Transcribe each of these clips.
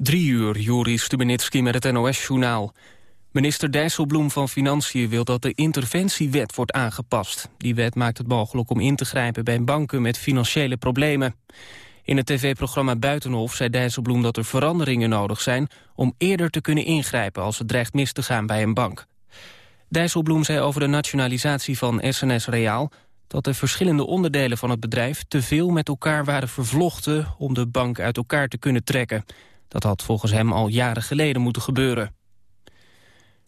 Drie uur, Juri Stubenitski met het NOS-journaal. Minister Dijsselbloem van Financiën wil dat de interventiewet wordt aangepast. Die wet maakt het mogelijk om in te grijpen bij banken met financiële problemen. In het tv-programma Buitenhof zei Dijsselbloem dat er veranderingen nodig zijn... om eerder te kunnen ingrijpen als het dreigt mis te gaan bij een bank. Dijsselbloem zei over de nationalisatie van SNS Reaal... dat de verschillende onderdelen van het bedrijf te veel met elkaar waren vervlochten... om de bank uit elkaar te kunnen trekken. Dat had volgens hem al jaren geleden moeten gebeuren.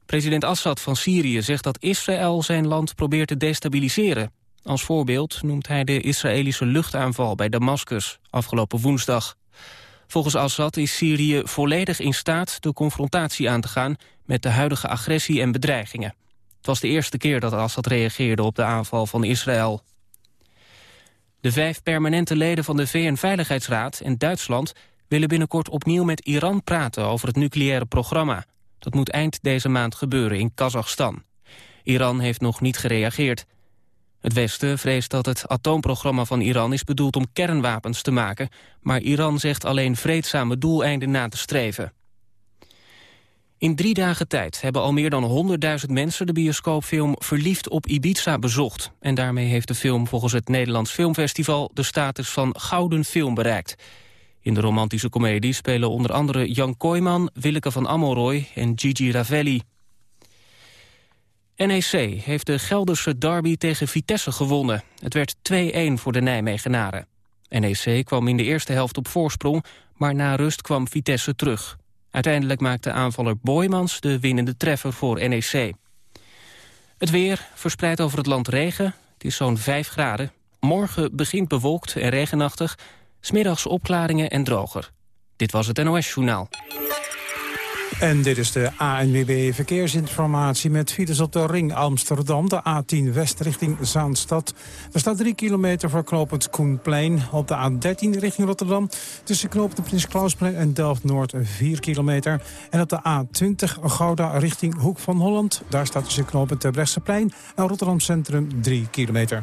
President Assad van Syrië zegt dat Israël zijn land probeert te destabiliseren. Als voorbeeld noemt hij de Israëlische luchtaanval bij Damascus afgelopen woensdag. Volgens Assad is Syrië volledig in staat de confrontatie aan te gaan met de huidige agressie en bedreigingen. Het was de eerste keer dat Assad reageerde op de aanval van Israël. De vijf permanente leden van de VN-veiligheidsraad en Duitsland willen binnenkort opnieuw met Iran praten over het nucleaire programma. Dat moet eind deze maand gebeuren in Kazachstan. Iran heeft nog niet gereageerd. Het Westen vreest dat het atoomprogramma van Iran is bedoeld om kernwapens te maken, maar Iran zegt alleen vreedzame doeleinden na te streven. In drie dagen tijd hebben al meer dan 100.000 mensen de bioscoopfilm Verliefd op Ibiza bezocht. En daarmee heeft de film volgens het Nederlands Filmfestival de status van gouden film bereikt. In de romantische komedie spelen onder andere Jan Kooijman, Willeke van Ammelrooy en Gigi Ravelli. NEC heeft de Gelderse derby tegen Vitesse gewonnen. Het werd 2-1 voor de Nijmegenaren. NEC kwam in de eerste helft op voorsprong, maar na rust kwam Vitesse terug. Uiteindelijk maakte aanvaller Boymans de winnende treffer voor NEC. Het weer verspreidt over het land regen. Het is zo'n 5 graden. Morgen begint bewolkt en regenachtig. Smiddags opklaringen en droger. Dit was het NOS Journaal. En dit is de ANWB Verkeersinformatie met files op de Ring Amsterdam. De A10 West richting Zaanstad. Er staat 3 kilometer voor knooppunt Koenplein. Op de A13 richting Rotterdam. Tussen knooppunt Prins Klausplein en Delft-Noord 4 kilometer. En op de A20 Gouda richting Hoek van Holland. Daar staat tussen knooppunt Terbrechtseplein en Rotterdam Centrum 3 kilometer.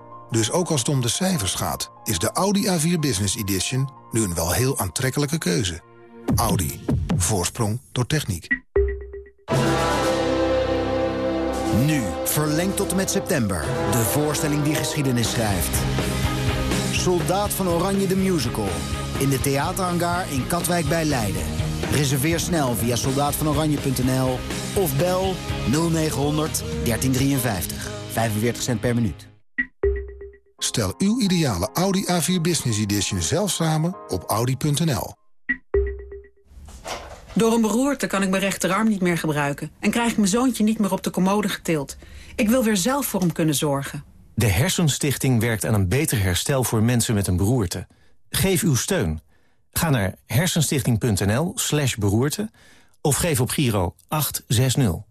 Dus ook als het om de cijfers gaat, is de Audi A4 Business Edition nu een wel heel aantrekkelijke keuze. Audi. Voorsprong door techniek. Nu, verlengd tot en met september. De voorstelling die geschiedenis schrijft. Soldaat van Oranje de Musical. In de theaterhangar in Katwijk bij Leiden. Reserveer snel via soldaatvanoranje.nl of bel 0900 1353. 45 cent per minuut. Stel uw ideale Audi A4 Business Edition zelf samen op audi.nl. Door een beroerte kan ik mijn rechterarm niet meer gebruiken... en krijg ik mijn zoontje niet meer op de commode getild. Ik wil weer zelf voor hem kunnen zorgen. De Hersenstichting werkt aan een beter herstel voor mensen met een beroerte. Geef uw steun. Ga naar hersenstichting.nl slash beroerte... of geef op Giro 860.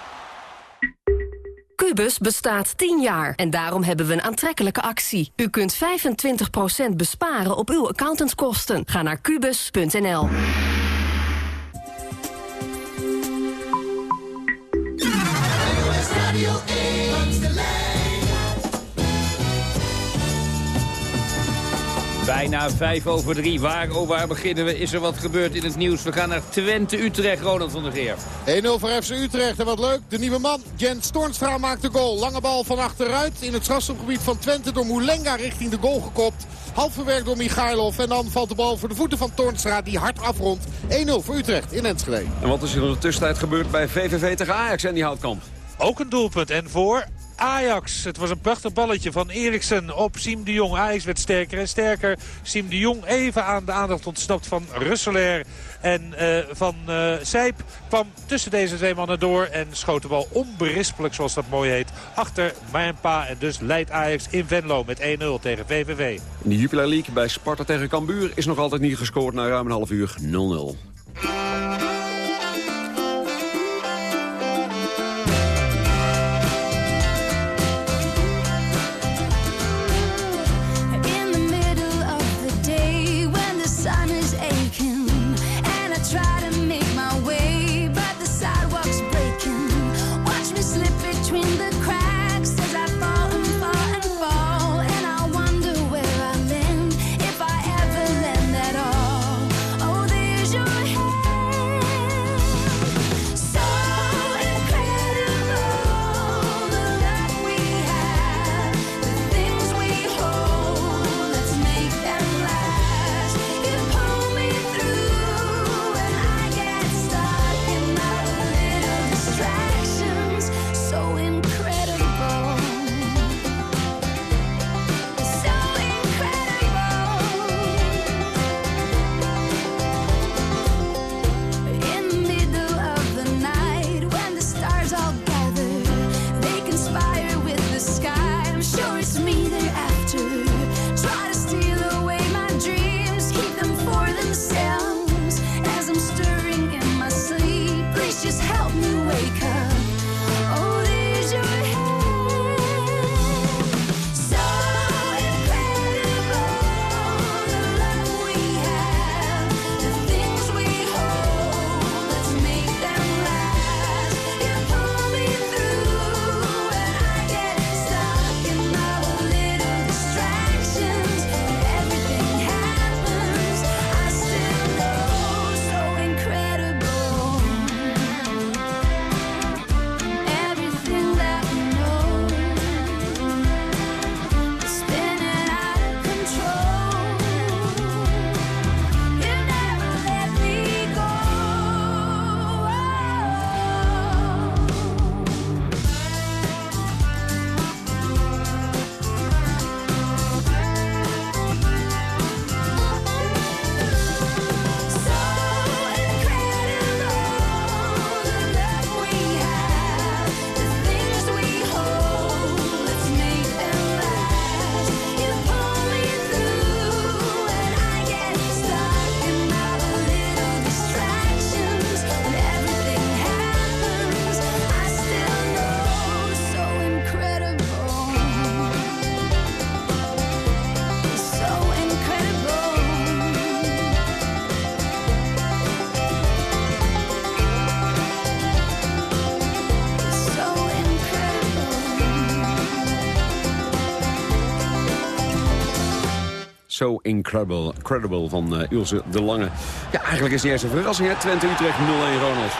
Cubus bestaat 10 jaar en daarom hebben we een aantrekkelijke actie. U kunt 25% besparen op uw accountantskosten. Ga naar kubus.nl. Bijna vijf over drie. Waar, oh, waar beginnen we? Is er wat gebeurd in het nieuws? We gaan naar Twente-Utrecht, Ronald van der Geer. 1-0 voor FC Utrecht. En wat leuk, de nieuwe man, Jens Toornstra maakt de goal. Lange bal van achteruit in het strafschopgebied van Twente door Moulenga richting de goal gekopt. Half verwerkt door Michailov. En dan valt de bal voor de voeten van Toornstra die hard afrondt. 1-0 voor Utrecht in Enschede. En wat is er in de tussentijd gebeurd bij VVV tegen Ajax en die houtkamp? ook een doelpunt. En voor Ajax. Het was een prachtig balletje van Eriksen op Siem de Jong. Ajax werd sterker en sterker. Siem de Jong even aan de aandacht ontsnapt van Russelair. En uh, Van uh, Sijp kwam tussen deze twee mannen door. En schoot de bal onberispelijk, zoals dat mooi heet, achter Pa. En dus leidt Ajax in Venlo met 1-0 tegen VVV. In de Jupiler League bij Sparta tegen Cambuur is nog altijd niet gescoord na ruim een half uur 0-0. Incredible, incredible van uh, Ilse de Lange. Ja, eigenlijk is het eerste verrassing, hè? Twente-Utrecht 0-1, Ronald.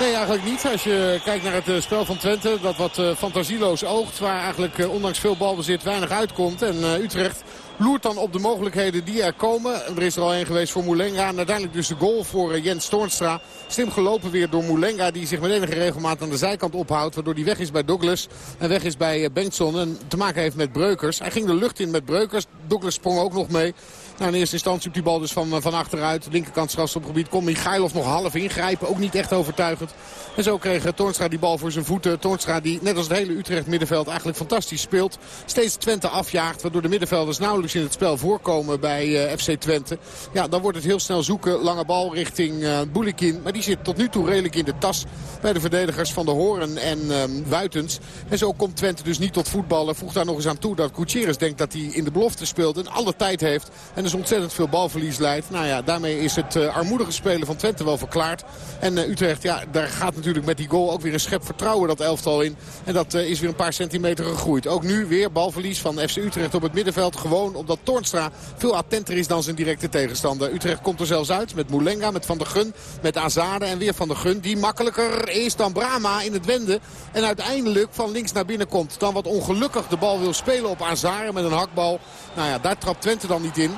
Nee, eigenlijk niet. Als je kijkt naar het eh, spel van Twente, dat wat uh, fantasieloos oogt. Waar eigenlijk ondanks veel balbezit weinig uitkomt. En Utrecht loert dan op de mogelijkheden die er komen. Er is er al één geweest voor Moulenga. En uiteindelijk dus de goal voor Jens Toornstra. Slim gelopen weer door Moulenga. Die zich met enige regelmaat aan de zijkant ophoudt. Waardoor hij weg is bij Douglas. En weg is bij Bengtson. En te maken heeft met Breukers. Hij ging de lucht in met Breukers. Douglas sprong ook nog mee. Nou, in eerste instantie op die bal dus van, van achteruit. Linkerkant gebied kon Michailov nog half ingrijpen. Ook niet echt overtuigend. En zo kreeg Toornstra die bal voor zijn voeten. Toornstra die net als het hele Utrecht middenveld eigenlijk fantastisch speelt. Steeds Twente afjaagt. Waardoor de middenvelders nauwelijks in het spel voorkomen bij uh, FC Twente. Ja, dan wordt het heel snel zoeken. Lange bal richting uh, Boulikin. Maar die zit tot nu toe redelijk in de tas bij de verdedigers van de Horen en uh, Wuitens. En zo komt Twente dus niet tot voetballen. Voegt daar nog eens aan toe dat Gutierrez denkt dat hij in de belofte speelt. En alle tijd heeft. En dus ontzettend veel balverlies leidt. Nou ja, daarmee is het armoedige spelen van Twente wel verklaard. En Utrecht, ja, daar gaat natuurlijk met die goal ook weer een schep vertrouwen dat elftal in. En dat uh, is weer een paar centimeter gegroeid. Ook nu weer balverlies van FC Utrecht op het middenveld. Gewoon omdat Toornstra veel attenter is dan zijn directe tegenstander. Utrecht komt er zelfs uit met Moulenga, met Van der Gun, met Azade en weer Van der Gun. Die makkelijker is dan Brama in het wenden. En uiteindelijk van links naar binnen komt. Dan wat ongelukkig de bal wil spelen op Azare met een hakbal. Nou ja, daar trapt Twente dan niet in.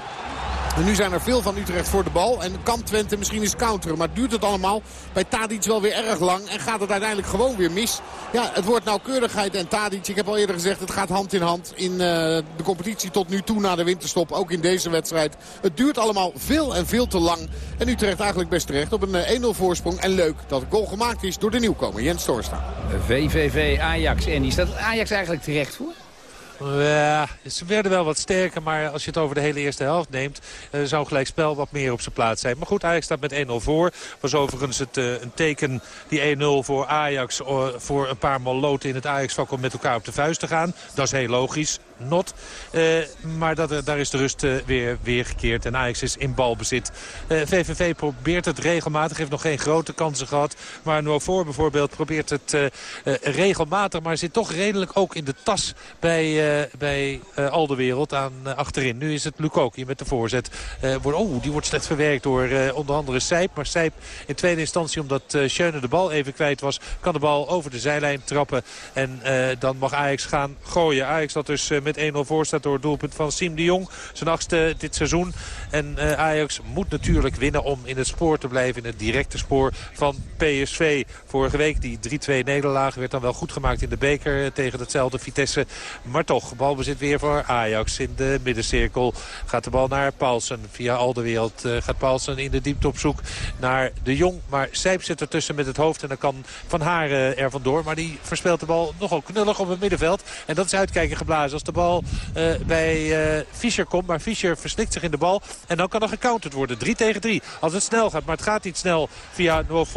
Nu zijn er veel van Utrecht voor de bal. En kan Twente misschien eens counteren. Maar duurt het allemaal bij Tadic wel weer erg lang. En gaat het uiteindelijk gewoon weer mis. Ja, het wordt nauwkeurigheid en Tadic. Ik heb al eerder gezegd, het gaat hand in hand in uh, de competitie tot nu toe na de winterstop. Ook in deze wedstrijd. Het duurt allemaal veel en veel te lang. En Utrecht eigenlijk best terecht op een 1-0 voorsprong. En leuk dat het goal gemaakt is door de nieuwkomer Jens Toorsta. VVV Ajax. En die staat Ajax eigenlijk terecht voor? Ja, ze werden wel wat sterker, maar als je het over de hele eerste helft neemt... Uh, zou gelijk spel wat meer op zijn plaats zijn. Maar goed, Ajax staat met 1-0 voor. Was overigens het, uh, een teken, die 1-0 voor Ajax... Uh, voor een paar maloten in het Ajax-vak om met elkaar op de vuist te gaan. Dat is heel logisch not. Uh, maar dat, daar is de rust uh, weer, weer gekeerd. En Ajax is in balbezit. VVV probeert het regelmatig. Heeft nog geen grote kansen gehad. Maar voor bijvoorbeeld probeert het regelmatig. Maar zit toch redelijk ook in de tas bij, bij al de wereld aan achterin. Nu is het Lukoki met de voorzet. wordt, oh, die wordt slecht verwerkt door onder andere Sijp. Maar Sijp in tweede instantie omdat Schöne de bal even kwijt was. Kan de bal over de zijlijn trappen. En dan mag Ajax gaan gooien. Ajax dat dus met met 1-0 voor staat door het doelpunt van Siem de Jong. Zijn achtste dit seizoen. En uh, Ajax moet natuurlijk winnen om in het spoor te blijven. In het directe spoor van PSV. Vorige week die 3-2 nederlaag werd dan wel goed gemaakt in de beker eh, tegen hetzelfde Vitesse. Maar toch, balbezit weer voor Ajax in de middencirkel. Gaat de bal naar Paulsen. Via al de wereld uh, gaat Paulsen in de diepte op zoek naar de Jong. Maar Sijp zit ertussen met het hoofd en dan kan Van Haar uh, er vandoor. Maar die verspeelt de bal nogal knullig op het middenveld. En dat is uitkijken geblazen als de bal bal uh, bij uh, Fischer komt. Maar Fischer verslikt zich in de bal. En dan kan er gecounterd worden. 3 tegen 3. Als het snel gaat. Maar het gaat niet snel via Noor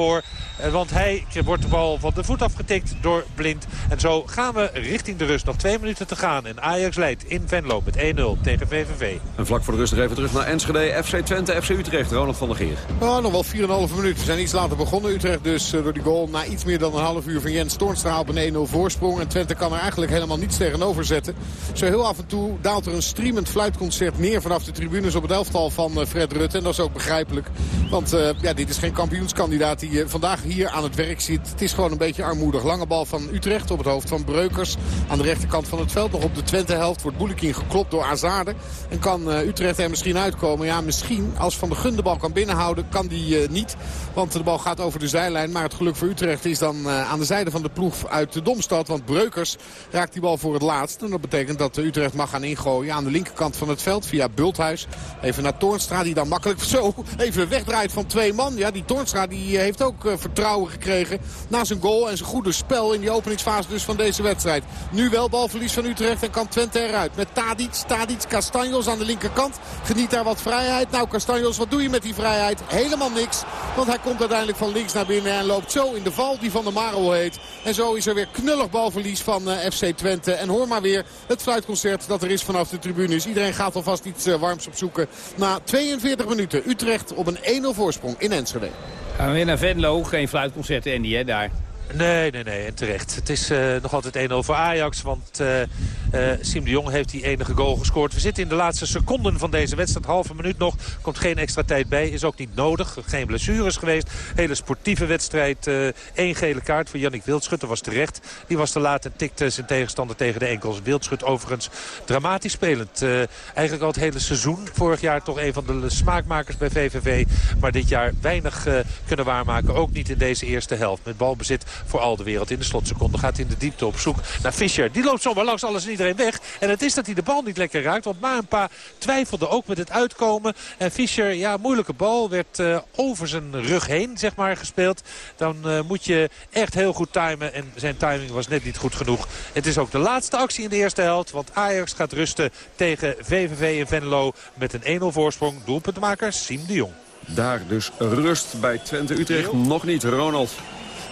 Uh, want hij wordt de bal van de voet afgetikt door Blind. En zo gaan we richting de rust. Nog twee minuten te gaan. En Ajax leidt in Venlo met 1-0 tegen VVV. En vlak voor de rust even terug naar Enschede. FC Twente, FC Utrecht. Ronald van der Geer. Oh, nog wel 4,5 minuten. We zijn iets later begonnen. Utrecht dus door die goal na iets meer dan een half uur van Jens Toornstra op een 1-0 voorsprong. En Twente kan er eigenlijk helemaal niets tegenover zetten. Zo heel af en toe daalt er een streamend fluitconcert neer vanaf de tribunes op het elftal van eh, Fred Rutte. En dat is ook begrijpelijk. Want uh, ja, dit is geen kampioenskandidaat die uh, vandaag hier aan het werk zit. Het is gewoon een beetje armoedig. Lange bal van Utrecht op het hoofd van Breukers. Aan de rechterkant van het veld. Nog op de Twente-helft wordt Boulikin geklopt door Azade. En kan Utrecht er misschien uitkomen. Ja, misschien als Van de Gun de bal kan binnenhouden, kan die niet. Want de bal gaat over de zijlijn. Maar het geluk voor Utrecht is dan aan de zijde van de ploeg uit de Domstad. Want Breukers raakt die bal voor het laatst. En dat betekent dat Utrecht mag gaan ingooien aan de linkerkant van het veld via Bulthuis. Even naar Toornstra die dan makkelijk zo even wegdraait van twee man. Ja, die Toornstra die heeft ook uh, vertrouwen gekregen na zijn goal en zijn goede spel in die openingsfase dus van deze wedstrijd. Nu wel balverlies van Utrecht en kan Twente eruit. Met Tadic, Tadic, Castanjos aan de linkerkant. Geniet daar wat vrijheid. Nou Castanjos, wat doe je met die vrijheid? Helemaal niks. Want hij komt uiteindelijk van links naar binnen en loopt zo in de val die van de Marel heet. En zo is er weer knullig balverlies van uh, FC Twente. En hoor maar weer het fluitconcert dat er is vanaf de tribunes. Iedereen gaat alvast iets uh, warms opzoeken. Na 42 minuten Utrecht op een 1-0 voorsprong in Enschede. Gaan we weer naar Venlo. Geen fluitconcert, Andy, hè, daar. Nee, nee, nee. En terecht. Het is uh, nog altijd 1-0 voor Ajax. Want uh, uh, Siem de Jong heeft die enige goal gescoord. We zitten in de laatste seconden van deze wedstrijd. Halve minuut nog. Komt geen extra tijd bij. Is ook niet nodig. Geen blessures geweest. Hele sportieve wedstrijd. Eén gele kaart voor Jannik Wildschut. Dat was terecht. Die was te laat en tikte zijn tegenstander tegen de enkels. Wildschut overigens dramatisch spelend. eigenlijk al het hele seizoen. Vorig jaar toch een van de smaakmakers bij VVV. Maar dit jaar weinig kunnen waarmaken. Ook niet in deze eerste helft. Met balbezit voor al de wereld. In de slotseconde gaat in de diepte op zoek naar Fischer. Die loopt zomaar langs alles en En het is dat hij de bal niet lekker raakt. Want Maanpa twijfelde ook met het uitkomen. En Fischer, ja, moeilijke bal. Werd uh, over zijn rug heen, zeg maar, gespeeld. Dan uh, moet je echt heel goed timen. En zijn timing was net niet goed genoeg. Het is ook de laatste actie in de eerste helft. Want Ajax gaat rusten tegen VVV in Venlo. Met een 1-0 voorsprong. Doelpuntmaker Siem de Jong. Daar dus rust bij Twente Utrecht. Nog niet, Ronald.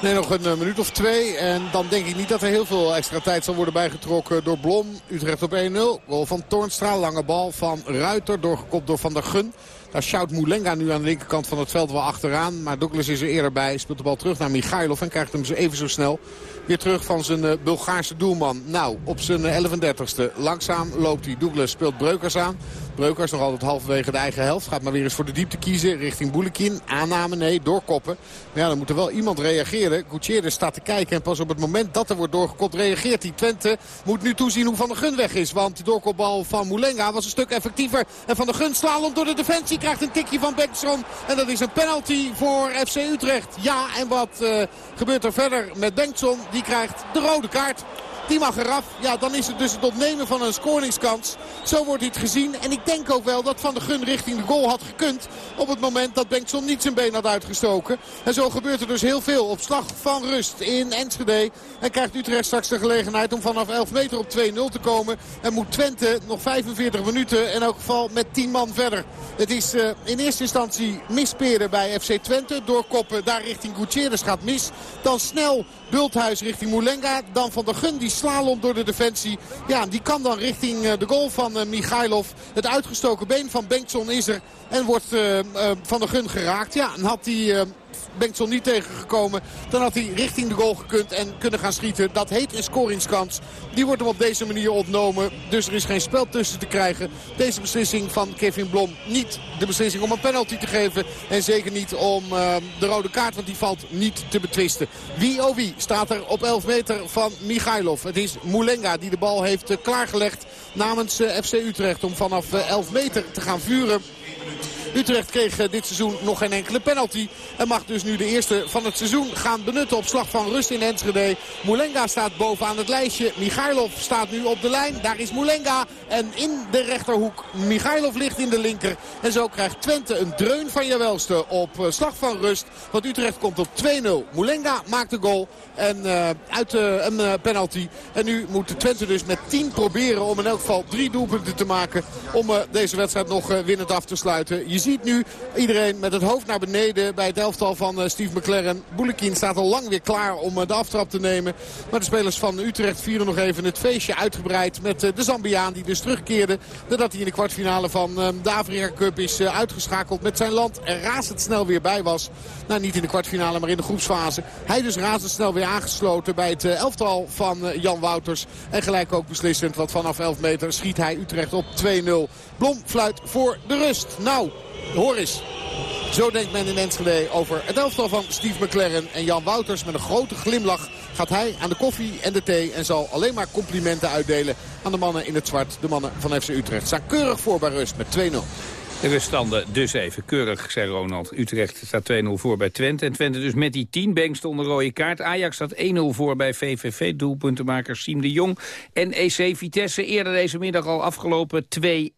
Nee, nog een minuut of twee. En dan denk ik niet dat er heel veel extra tijd zal worden bijgetrokken door Blom. Utrecht op 1-0. Goal van Toornstra. Lange bal van Ruiter. Doorgekopt door Van der Gun. Daar shout Moulenga nu aan de linkerkant van het veld wel achteraan. Maar Douglas is er eerder bij. Speelt de bal terug naar Michailov en krijgt hem even zo snel weer terug van zijn uh, Bulgaarse doelman. Nou, op zijn 11.30ste. Langzaam loopt hij. Douglas speelt Breukers aan. Breukers nog altijd halverwege de eigen helft. Gaat maar weer eens voor de diepte kiezen richting Boulekin. Aanname, nee, doorkoppen. Maar ja, dan moet er wel iemand reageren. Gutierrez staat te kijken en pas op het moment dat er wordt doorgekopt reageert hij. Twente moet nu toezien hoe Van der Gun weg is. Want de doorkopbal van Moulenga was een stuk effectiever. En Van der Gun slalom door de defensie krijgt een tikje van Bengtson. En dat is een penalty voor FC Utrecht. Ja, en wat uh, gebeurt er verder met Bengtson? Die krijgt de rode kaart. Die mag eraf. Ja, dan is het dus het opnemen van een scoringskans. Zo wordt dit gezien. En ik denk ook wel dat Van de Gun richting de goal had gekund. Op het moment dat Bengtson niet zijn been had uitgestoken. En zo gebeurt er dus heel veel. Op slag van rust in Enschede. En krijgt Utrecht straks de gelegenheid om vanaf 11 meter op 2-0 te komen. En moet Twente nog 45 minuten in elk geval met 10 man verder. Het is uh, in eerste instantie misperen bij FC Twente. Doorkoppen daar richting Gutierrez gaat mis. Dan snel Bulthuis richting Moulenga. Dan Van der Gun die slalom door de defensie. Ja, die kan dan richting de goal van uh, Michailov. Het uitgestoken been van Bengtson is er. En wordt uh, Van der Gun geraakt. Ja, en had hij Bengtson niet tegengekomen. Dan had hij richting de goal gekund en kunnen gaan schieten. Dat heet een scoringskans. Die wordt hem op deze manier ontnomen. Dus er is geen spel tussen te krijgen. Deze beslissing van Kevin Blom niet de beslissing om een penalty te geven. En zeker niet om uh, de rode kaart, want die valt niet te betwisten. Wie oh wie staat er op 11 meter van Michailov. Het is Moulenga die de bal heeft uh, klaargelegd namens uh, FC Utrecht om vanaf 11 meter te gaan vuren. Utrecht kreeg dit seizoen nog geen enkele penalty. En mag dus nu de eerste van het seizoen gaan benutten op slag van rust in Enschede. Moulenga staat bovenaan het lijstje. Michailov staat nu op de lijn. Daar is Moulenga. En in de rechterhoek. Michailov ligt in de linker. En zo krijgt Twente een dreun van Jawelste op slag van rust. Want Utrecht komt op 2-0. Moulenga maakt de goal. En uh, uit een penalty. En nu moet Twente dus met 10 proberen om in elk geval drie doelpunten te maken. Om deze wedstrijd nog winnend af te sluiten. Ziet nu iedereen met het hoofd naar beneden bij het elftal van Steve McLaren. Boulekin staat al lang weer klaar om de aftrap te nemen. Maar de spelers van Utrecht vieren nog even het feestje uitgebreid met de Zambiaan. Die dus terugkeerde nadat hij in de kwartfinale van de Afrika Cup is uitgeschakeld met zijn land. Er razendsnel weer bij was. Nou niet in de kwartfinale maar in de groepsfase. Hij dus razendsnel weer aangesloten bij het elftal van Jan Wouters. En gelijk ook beslissend, want vanaf 11 meter schiet hij Utrecht op 2-0. Blom fluit voor de rust. Nou, hoor. Zo denkt men in Enschede over het elftal van Steve McLaren en Jan Wouters. Met een grote glimlach gaat hij aan de koffie en de thee. En zal alleen maar complimenten uitdelen aan de mannen in het zwart. De mannen van FC Utrecht staan keurig voor bij rust met 2-0. De ruststanden dus even keurig, zei Ronald. Utrecht staat 2-0 voor bij Twente. En Twente dus met die 10 Bengst onder rode kaart. Ajax staat 1-0 voor bij VVV, doelpuntenmaker Siem de Jong. En EC Vitesse eerder deze middag al afgelopen 2-1.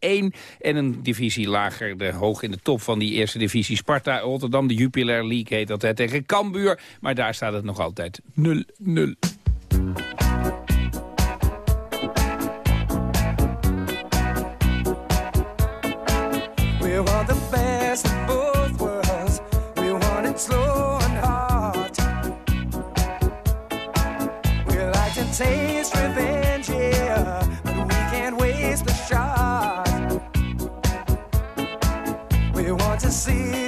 En een divisie lager, de, hoog in de top van die eerste divisie. Sparta, Rotterdam, de Jupiler League heet dat hè, tegen Cambuur. Maar daar staat het nog altijd 0-0. Best of both worlds. We want it slow and hard. We like to taste revenge, yeah, but we can't waste the shot. We want to see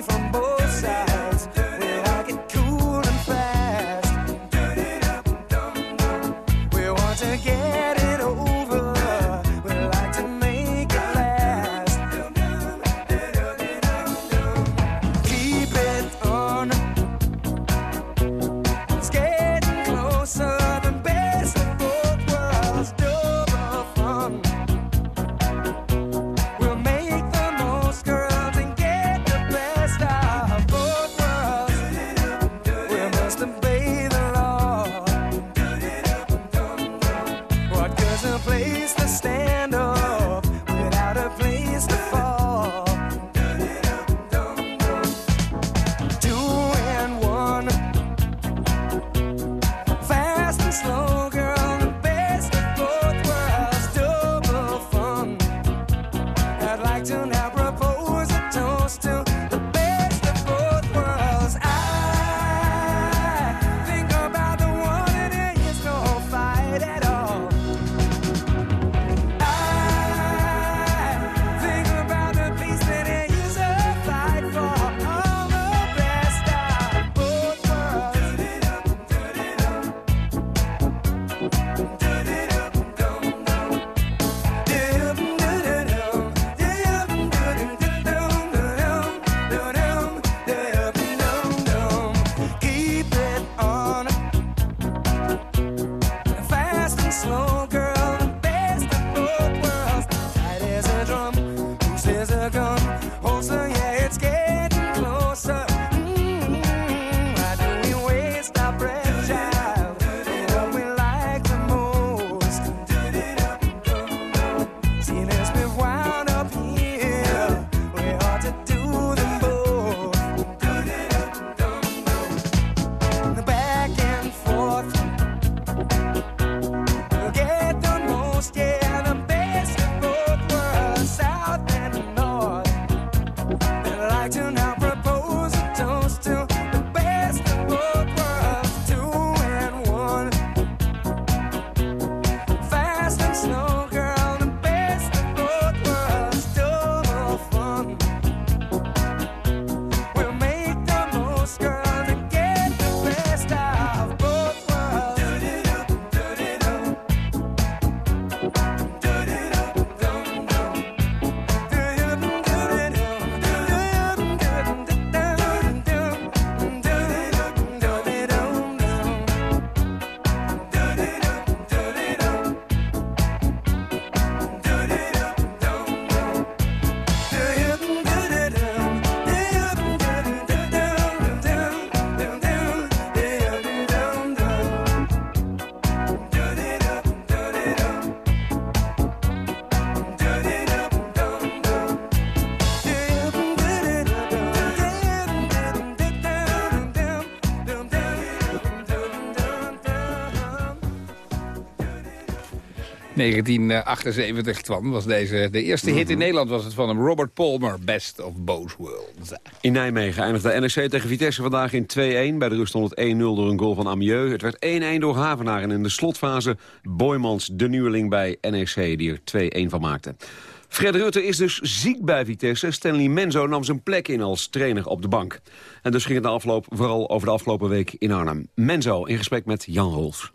1978 kwam, was deze de eerste hit in Mhm. Nederland was het van hem. Robert Palmer, Best of Both Worlds. In Nijmegen eindigde NEC tegen Vitesse vandaag in 2-1. Bij de rust stond het 1-0 door een goal van Amieux. Het werd 1-1 door Havenaar en in de slotfase Boymans, de nieuweling bij NEC, die er 2-1 van maakte. Fred Rutte is dus ziek bij Vitesse. Stanley Menzo nam zijn plek in als trainer op de bank. En dus ging het na afloop vooral over de afgelopen week in Arnhem. Menzo in gesprek met Jan Rolfs.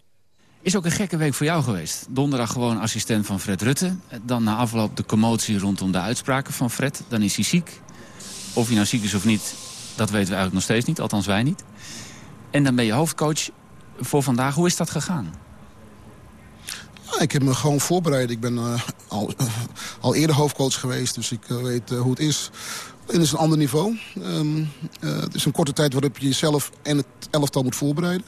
Is ook een gekke week voor jou geweest. Donderdag gewoon assistent van Fred Rutte. Dan na afloop de commotie rondom de uitspraken van Fred. Dan is hij ziek. Of hij nou ziek is of niet, dat weten we eigenlijk nog steeds niet. Althans wij niet. En dan ben je hoofdcoach voor vandaag. Hoe is dat gegaan? Ja, ik heb me gewoon voorbereid. Ik ben eh, al, al eerder hoofdcoach geweest, dus ik eh, weet eh, hoe het is. En het is een ander niveau. Ehm, eh, het is een korte tijd waarop je jezelf en het elftal moet voorbereiden.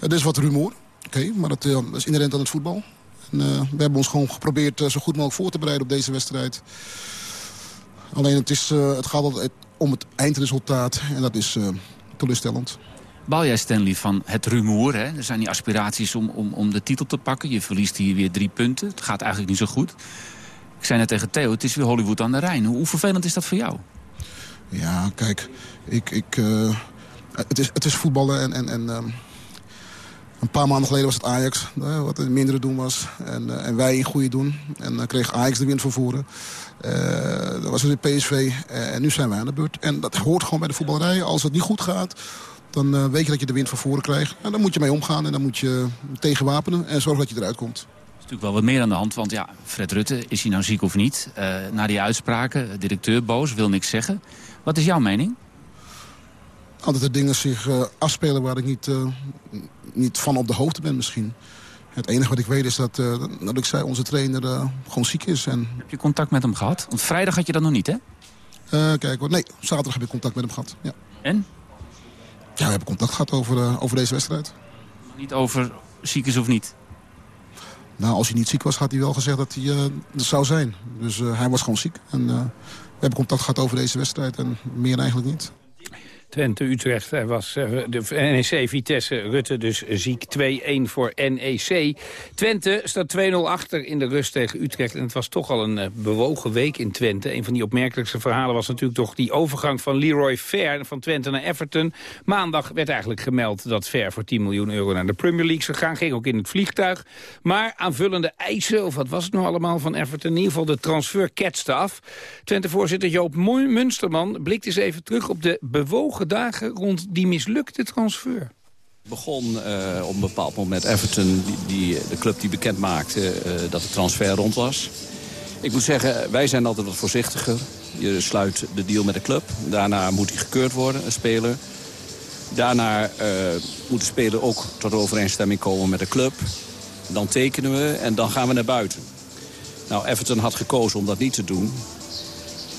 Er is wat rumoer, oké, maar dat, eh, dat is inherent aan het voetbal. En, eh, we hebben ons gewoon geprobeerd eh, zo goed mogelijk voor te bereiden op deze wedstrijd. Alleen het, is, het gaat altijd om het eindresultaat en dat is teleurstellend. Baal jij Stanley van het rumoer? Hè? Er zijn die aspiraties om, om, om de titel te pakken. Je verliest hier weer drie punten. Het gaat eigenlijk niet zo goed. Ik zei net tegen Theo, het is weer Hollywood aan de Rijn. Hoe, hoe vervelend is dat voor jou? Ja, kijk, ik, ik, het, is, het is voetballen en... en, en ehm, een paar maanden geleden was het Ajax, eh, wat een mindere doen was. En, eh, en wij in goede doen. En dan kreeg Ajax de win van voren. Eh dat was het weer PSV. Eh, en nu zijn wij aan de beurt. En dat hoort gewoon bij de voetballerij. Als het niet goed gaat, dan eh, weet je dat je de wind van voren krijgt. En dan moet je mee omgaan en dan moet je tegenwapenen. En zorgen dat je eruit komt. Er is natuurlijk wel wat meer aan de hand. Want ja, Fred Rutte, is hij nou ziek of niet? Eh, na die uitspraken, directeur boos, wil niks zeggen. Wat is jouw mening? Altijd er dingen zich eh, afspelen waar ik niet, eh, niet van op de hoogte ben misschien. Het enige wat ik weet is dat, eh, dat ik zei, onze trainer gewoon ziek is. En, Heb je contact met hem gehad? Want vrijdag had je dat nog niet, hè? eh, kijk, nee, zaterdag heb ik contact met hem gehad. Ja. En? Ja, we hebben contact gehad over, over deze wedstrijd. Niet over ziek is of niet? Nou, als hij niet ziek was, had hij wel gezegd dat hij er zou zijn. Dus hij was gewoon ziek. En we hebben contact gehad over deze wedstrijd en meer eigenlijk niet. Twente, Utrecht hij was eh, de NEC, Vitesse, Rutte dus ziek 2-1 voor NEC. Twente staat 2-0 achter in de rust tegen Utrecht. En het was toch al een eh, bewogen week in Twente. Een van die opmerkelijkste verhalen was natuurlijk toch die overgang van Leroy Fair van Twente naar Everton. Maandag werd eigenlijk gemeld dat Fair voor 10 miljoen euro naar de Premier League zou gaan. Ging ook in het vliegtuig. Maar aanvullende eisen, of wat was het nou allemaal van Everton? In ieder geval de transfer ketste af. Twente-voorzitter Joop Munsterman blikt eens even terug op de bewogen dagen rond die mislukte transfer. begon eh, op een bepaald moment Everton, die, die, de club die bekend maakte eh, dat de transfer rond was. Ik moet zeggen, wij zijn altijd wat voorzichtiger. Je sluit de deal met de club. Daarna moet hij gekeurd worden, een speler. Daarna eh, moet de speler ook tot overeenstemming komen met de club. Dan tekenen we en dan gaan we naar buiten. Nou, Everton had gekozen om dat niet te doen.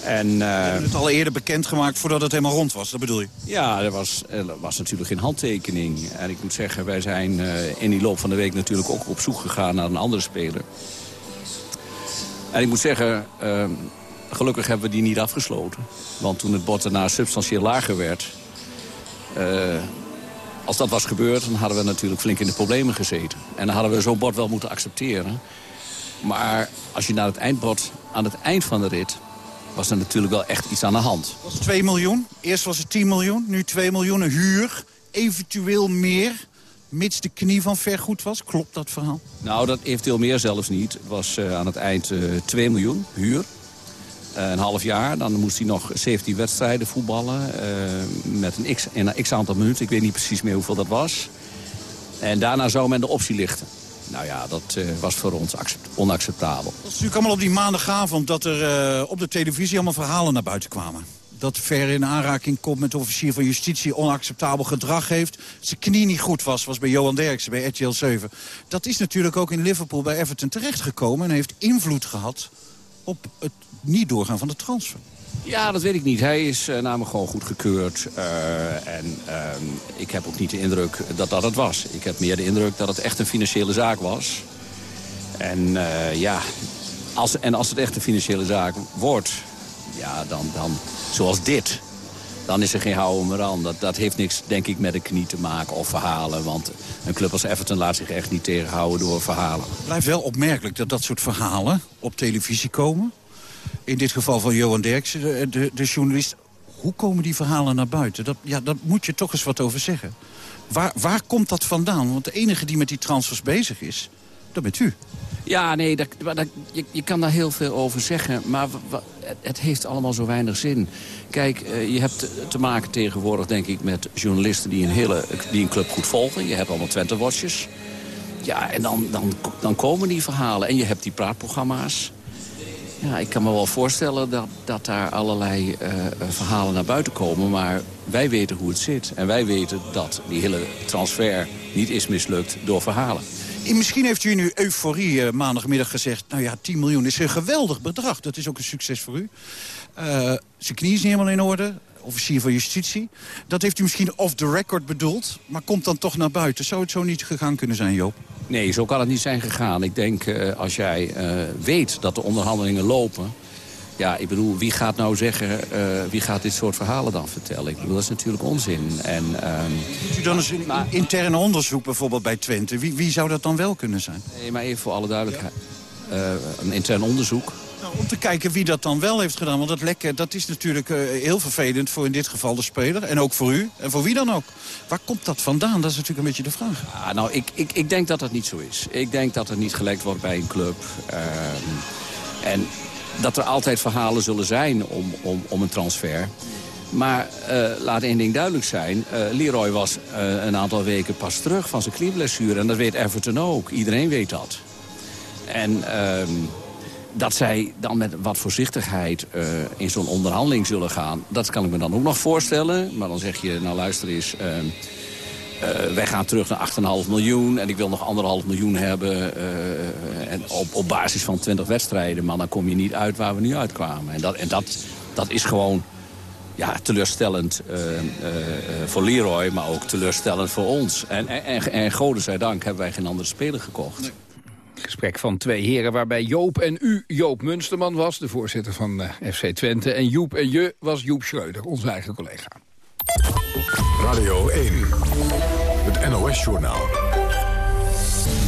En, eh, het al eerder bekendgemaakt voordat het helemaal rond was, dat bedoel je? ja, er was, er was natuurlijk geen handtekening. En ik moet zeggen, wij zijn eh, in die loop van de week natuurlijk ook op zoek gegaan naar een andere speler. En ik moet zeggen, eh, gelukkig hebben we die niet afgesloten. Want toen het bod daarna substantieel lager werd... eh, als dat was gebeurd, dan hadden we natuurlijk flink in de problemen gezeten. En dan hadden we zo'n bod wel moeten accepteren. Maar als je naar het eindbod, aan het eind van de rit... was er natuurlijk wel echt iets aan de hand. was 2 miljoen. Eerst was het 10 miljoen, nu 2 miljoen een huur. Eventueel meer, mits de knie van Ver goed was. Klopt dat verhaal? Nou, dat eventueel meer zelfs niet. Het was eh, aan het eind eh 2 miljoen, huur. Eh, een half jaar, dan moest hij nog 17 wedstrijden voetballen. met een x, in een x aantal minuten. Ik weet niet precies meer hoeveel dat was. En daarna zou men de optie lichten. Nou ja, dat eh, was voor ons accept- onacceptabel. Dat is natuurlijk allemaal op die maandagavond dat er eh, op de televisie allemaal verhalen naar buiten kwamen. Dat Ver in aanraking komt met de officier van justitie, onacceptabel gedrag heeft. Zijn knie niet goed was, was bij Johan Derksen, bij RTL 7. Dat is natuurlijk ook in Liverpool bij Everton terechtgekomen... en heeft invloed gehad op het niet doorgaan van de transfer. Ja, dat weet ik niet. Hij is uh, namelijk gewoon goedgekeurd. Uh, en ehm, ik heb ook niet de indruk dat dat het was. Ik heb meer de indruk dat het echt een financiële zaak was. En eh, ja, als, en als het echt een financiële zaak wordt... ja, dan, dan zoals dit... dan is er geen houden meer aan. Dat, dat heeft niks, denk ik, met een knie te maken of verhalen. Want een club als Everton laat zich echt niet tegenhouden door verhalen. Het blijft wel opmerkelijk dat dat soort verhalen op televisie komen. In dit geval van Johan Derksen, de, de, de journalist. Hoe komen die verhalen naar buiten? Dat, ja, daar moet je toch eens wat over zeggen. Waar, waar komt dat vandaan? Want de enige die met die transfers bezig is, dat bent u. Ja, nee, dat, dat, je, je kan daar heel veel over zeggen. Maar het, heeft allemaal zo weinig zin. Kijk, uh, je hebt te maken tegenwoordig, denk ik, met journalisten die een, hele, die een club goed volgen. Je hebt allemaal Twente-watchers. Ja, en dan, dan, dan komen die verhalen. En je hebt die praatprogramma's. Ja, ik kan me wel voorstellen dat, dat daar allerlei uh, verhalen naar buiten komen. Maar wij weten hoe het zit. En wij weten dat die hele transfer niet is mislukt door verhalen. Misschien heeft u in uw euforie uh, maandagmiddag gezegd... nou ja, 10 miljoen is een geweldig bedrag. Dat is ook een succes voor u. Uh, zijn knie is niet helemaal in orde. Officier van Justitie. Dat heeft u misschien off the record bedoeld. Maar komt dan toch naar buiten. Zou het zo niet gegaan kunnen zijn, Joop? Nee, zo kan het niet zijn gegaan. Ik denk, uh, als jij weet dat de onderhandelingen lopen... Ja, ik bedoel, wie gaat nou zeggen, uh, wie gaat dit soort verhalen dan vertellen? Ik bedoel, dat is natuurlijk onzin. En, um, Doet u dan eens een maar, intern onderzoek bijvoorbeeld bij Twente? Wie, wie zou dat dan wel kunnen zijn? Nee, maar even voor alle duidelijkheid. Uh, een intern onderzoek. Nou, om te kijken wie dat dan wel heeft gedaan. Want dat lekken, dat is natuurlijk uh, heel vervelend voor in dit geval de speler. En ook voor u. En voor wie dan ook. Waar komt dat vandaan? Dat is natuurlijk een beetje de vraag. Ja, nou, ik, ik, ik denk dat dat niet zo is. Ik denk dat er niet gelekt wordt bij een club. en dat er altijd verhalen zullen zijn om, om, om een transfer. Maar uh, laat één ding duidelijk zijn. Leroy was een aantal weken pas terug van zijn knieblessure. En dat weet Everton ook. Iedereen weet dat. En ehm, dat zij dan met wat voorzichtigheid in zo'n onderhandeling zullen gaan... dat kan ik me dan ook nog voorstellen. Maar dan zeg je, nou luister eens... ehm, Uh, wij gaan terug naar 8,5 miljoen en ik wil nog 1,5 miljoen hebben en op, op basis van 20 wedstrijden. Maar dan kom je niet uit waar we nu uitkwamen. En dat, en dat, dat is gewoon ja, teleurstellend voor Leroy, maar ook teleurstellend voor ons. En, en, en godzijdank hebben wij geen andere speler gekocht. Gesprek van twee heren waarbij Joop en u Joop Munsterman was... de voorzitter van FC Twente. En Joep en je was Joep Schreuder, onze eigen collega. Radio 1, het NOS-journaal.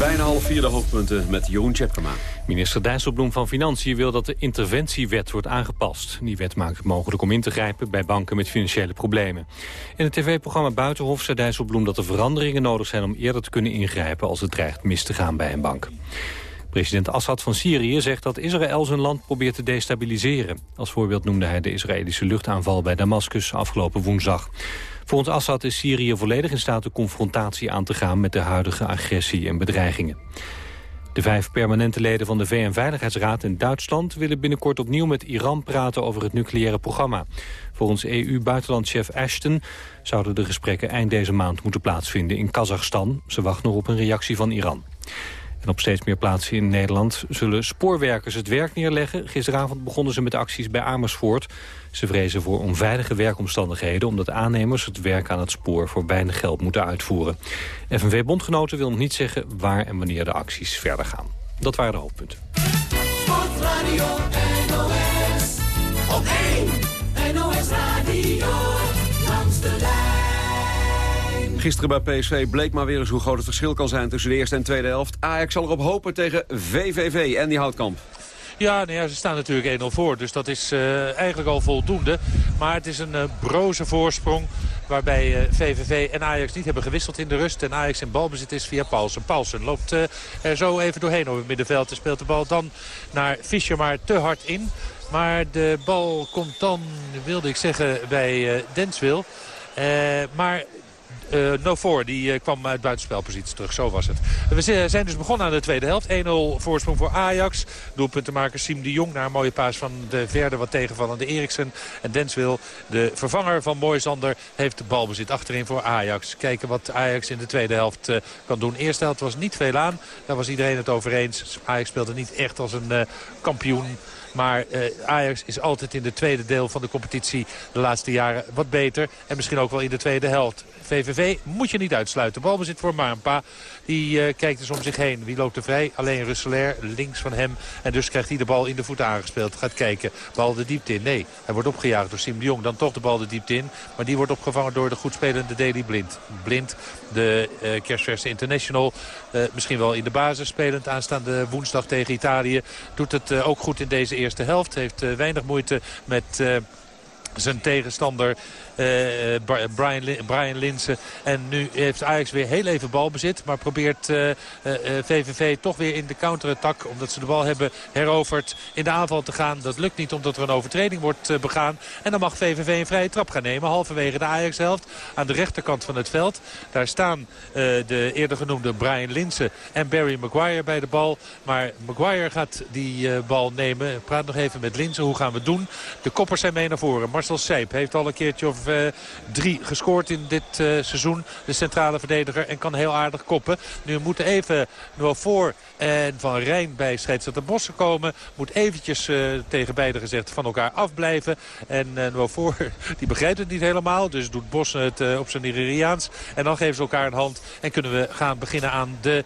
Bijna half vier de hoofdpunten met Jeroen Tjepkema. Minister Dijsselbloem van Financiën wil dat de interventiewet wordt aangepast. Die wet maakt het mogelijk om in te grijpen bij banken met financiële problemen. In het tv-programma Buitenhof zei Dijsselbloem dat er veranderingen nodig zijn... om eerder te kunnen ingrijpen als het dreigt mis te gaan bij een bank. President Assad van Syrië zegt dat Israël zijn land probeert te destabiliseren. Als voorbeeld noemde hij de Israëlische luchtaanval bij Damascus afgelopen woensdag. Volgens Assad is Syrië volledig in staat de confrontatie aan te gaan... met de huidige agressie en bedreigingen. De vijf permanente leden van de VN-veiligheidsraad in Duitsland... willen binnenkort opnieuw met Iran praten over het nucleaire programma. Volgens EU-buitenlandchef Ashton zouden de gesprekken eind deze maand moeten plaatsvinden in Kazachstan. Ze wacht nog op een reactie van Iran. En op steeds meer plaatsen in Nederland zullen spoorwerkers het werk neerleggen. Gisteravond begonnen ze met acties bij Amersfoort. Ze vrezen voor onveilige werkomstandigheden... omdat aannemers het werk aan het spoor voor weinig geld moeten uitvoeren. FNV-bondgenoten wil nog niet zeggen waar en wanneer de acties verder gaan. Dat waren de hoofdpunten. Sportradio NOS, op 1 NOS Radio. Gisteren bij PSV bleek maar weer eens hoe groot het verschil kan zijn tussen de eerste en tweede helft. Ajax zal erop hopen tegen VVV en die Houtkamp. Ja, nou ja, ze staan natuurlijk 1-0 voor. Dus dat is uh, eigenlijk al voldoende. Maar het is een uh, broze voorsprong. Waarbij VVV en Ajax niet hebben gewisseld in de rust. En Ajax in balbezit is via Paulsen. Paulsen loopt er zo even doorheen over het middenveld. En speelt de bal dan naar Fischer maar te hard in. Maar de bal komt dan, wilde ik zeggen, bij Denswil. maar uh, No-4, die uh, kwam uit buitenspelpositie terug. Zo was het. We zijn dus begonnen aan de tweede helft. 1-0 voorsprong voor Ajax. Doelpuntenmaker Siem de Jong naar een mooie paas van de verder wat tegenvallende Eriksen. En Denswil, de vervanger van Moisander, heeft de balbezit achterin voor Ajax. Kijken wat Ajax in de tweede helft uh, kan doen. Eerste helft was niet veel aan. Daar was iedereen het over eens. Ajax speelde niet echt als een kampioen. Maar eh, Ajax is altijd in de tweede deel van de competitie de laatste jaren wat beter. En misschien ook wel in de tweede helft. VVV moet je niet uitsluiten. Balbezit voor Marmpa. Die uh, kijkt dus om zich heen. Wie loopt er vrij? Alleen Russelair links van hem. En dus krijgt hij de bal in de voeten aangespeeld. Gaat kijken. Bal de diepte in. Nee, hij wordt opgejaagd door Sim de Jong. Dan toch de bal de diepte in. Maar die wordt opgevangen door de goed spelende Blind. Blind, de uh, kerstverse international. Uh, misschien wel in de basis spelend aanstaande woensdag tegen Italië. Doet het ook goed in deze eerste helft. Heeft weinig moeite met zijn tegenstander uh, Brian, Brian Linsen. En nu heeft Ajax weer heel even balbezit. Maar probeert uh, uh, VVV toch weer in de counterattack. Omdat ze de bal hebben heroverd in de aanval te gaan. Dat lukt niet omdat er een overtreding wordt begaan. En dan mag VVV een vrije trap gaan nemen. Halverwege de Ajax-helft. Aan de rechterkant van het veld. Daar staan de eerder genoemde Brian Linsen en Barry Maguire bij de bal. Maar Maguire gaat die bal nemen. Praat nog even met Linsen. Hoe gaan we doen? De koppers zijn mee naar voren. Marcel Seip heeft al een keertje of uh, drie gescoord in dit uh, seizoen. De centrale verdediger en kan heel aardig koppen. Nu moeten even nog voor en Van Rijn bij scheidsrechter Bossen komen. Moet eventjes uh, tegen beide gezegd van elkaar afblijven. En uh, voor die begrijpt het niet helemaal. Dus doet Bossen het op zijn Nigeriaans. En dan geven ze elkaar een hand. En kunnen we gaan beginnen aan de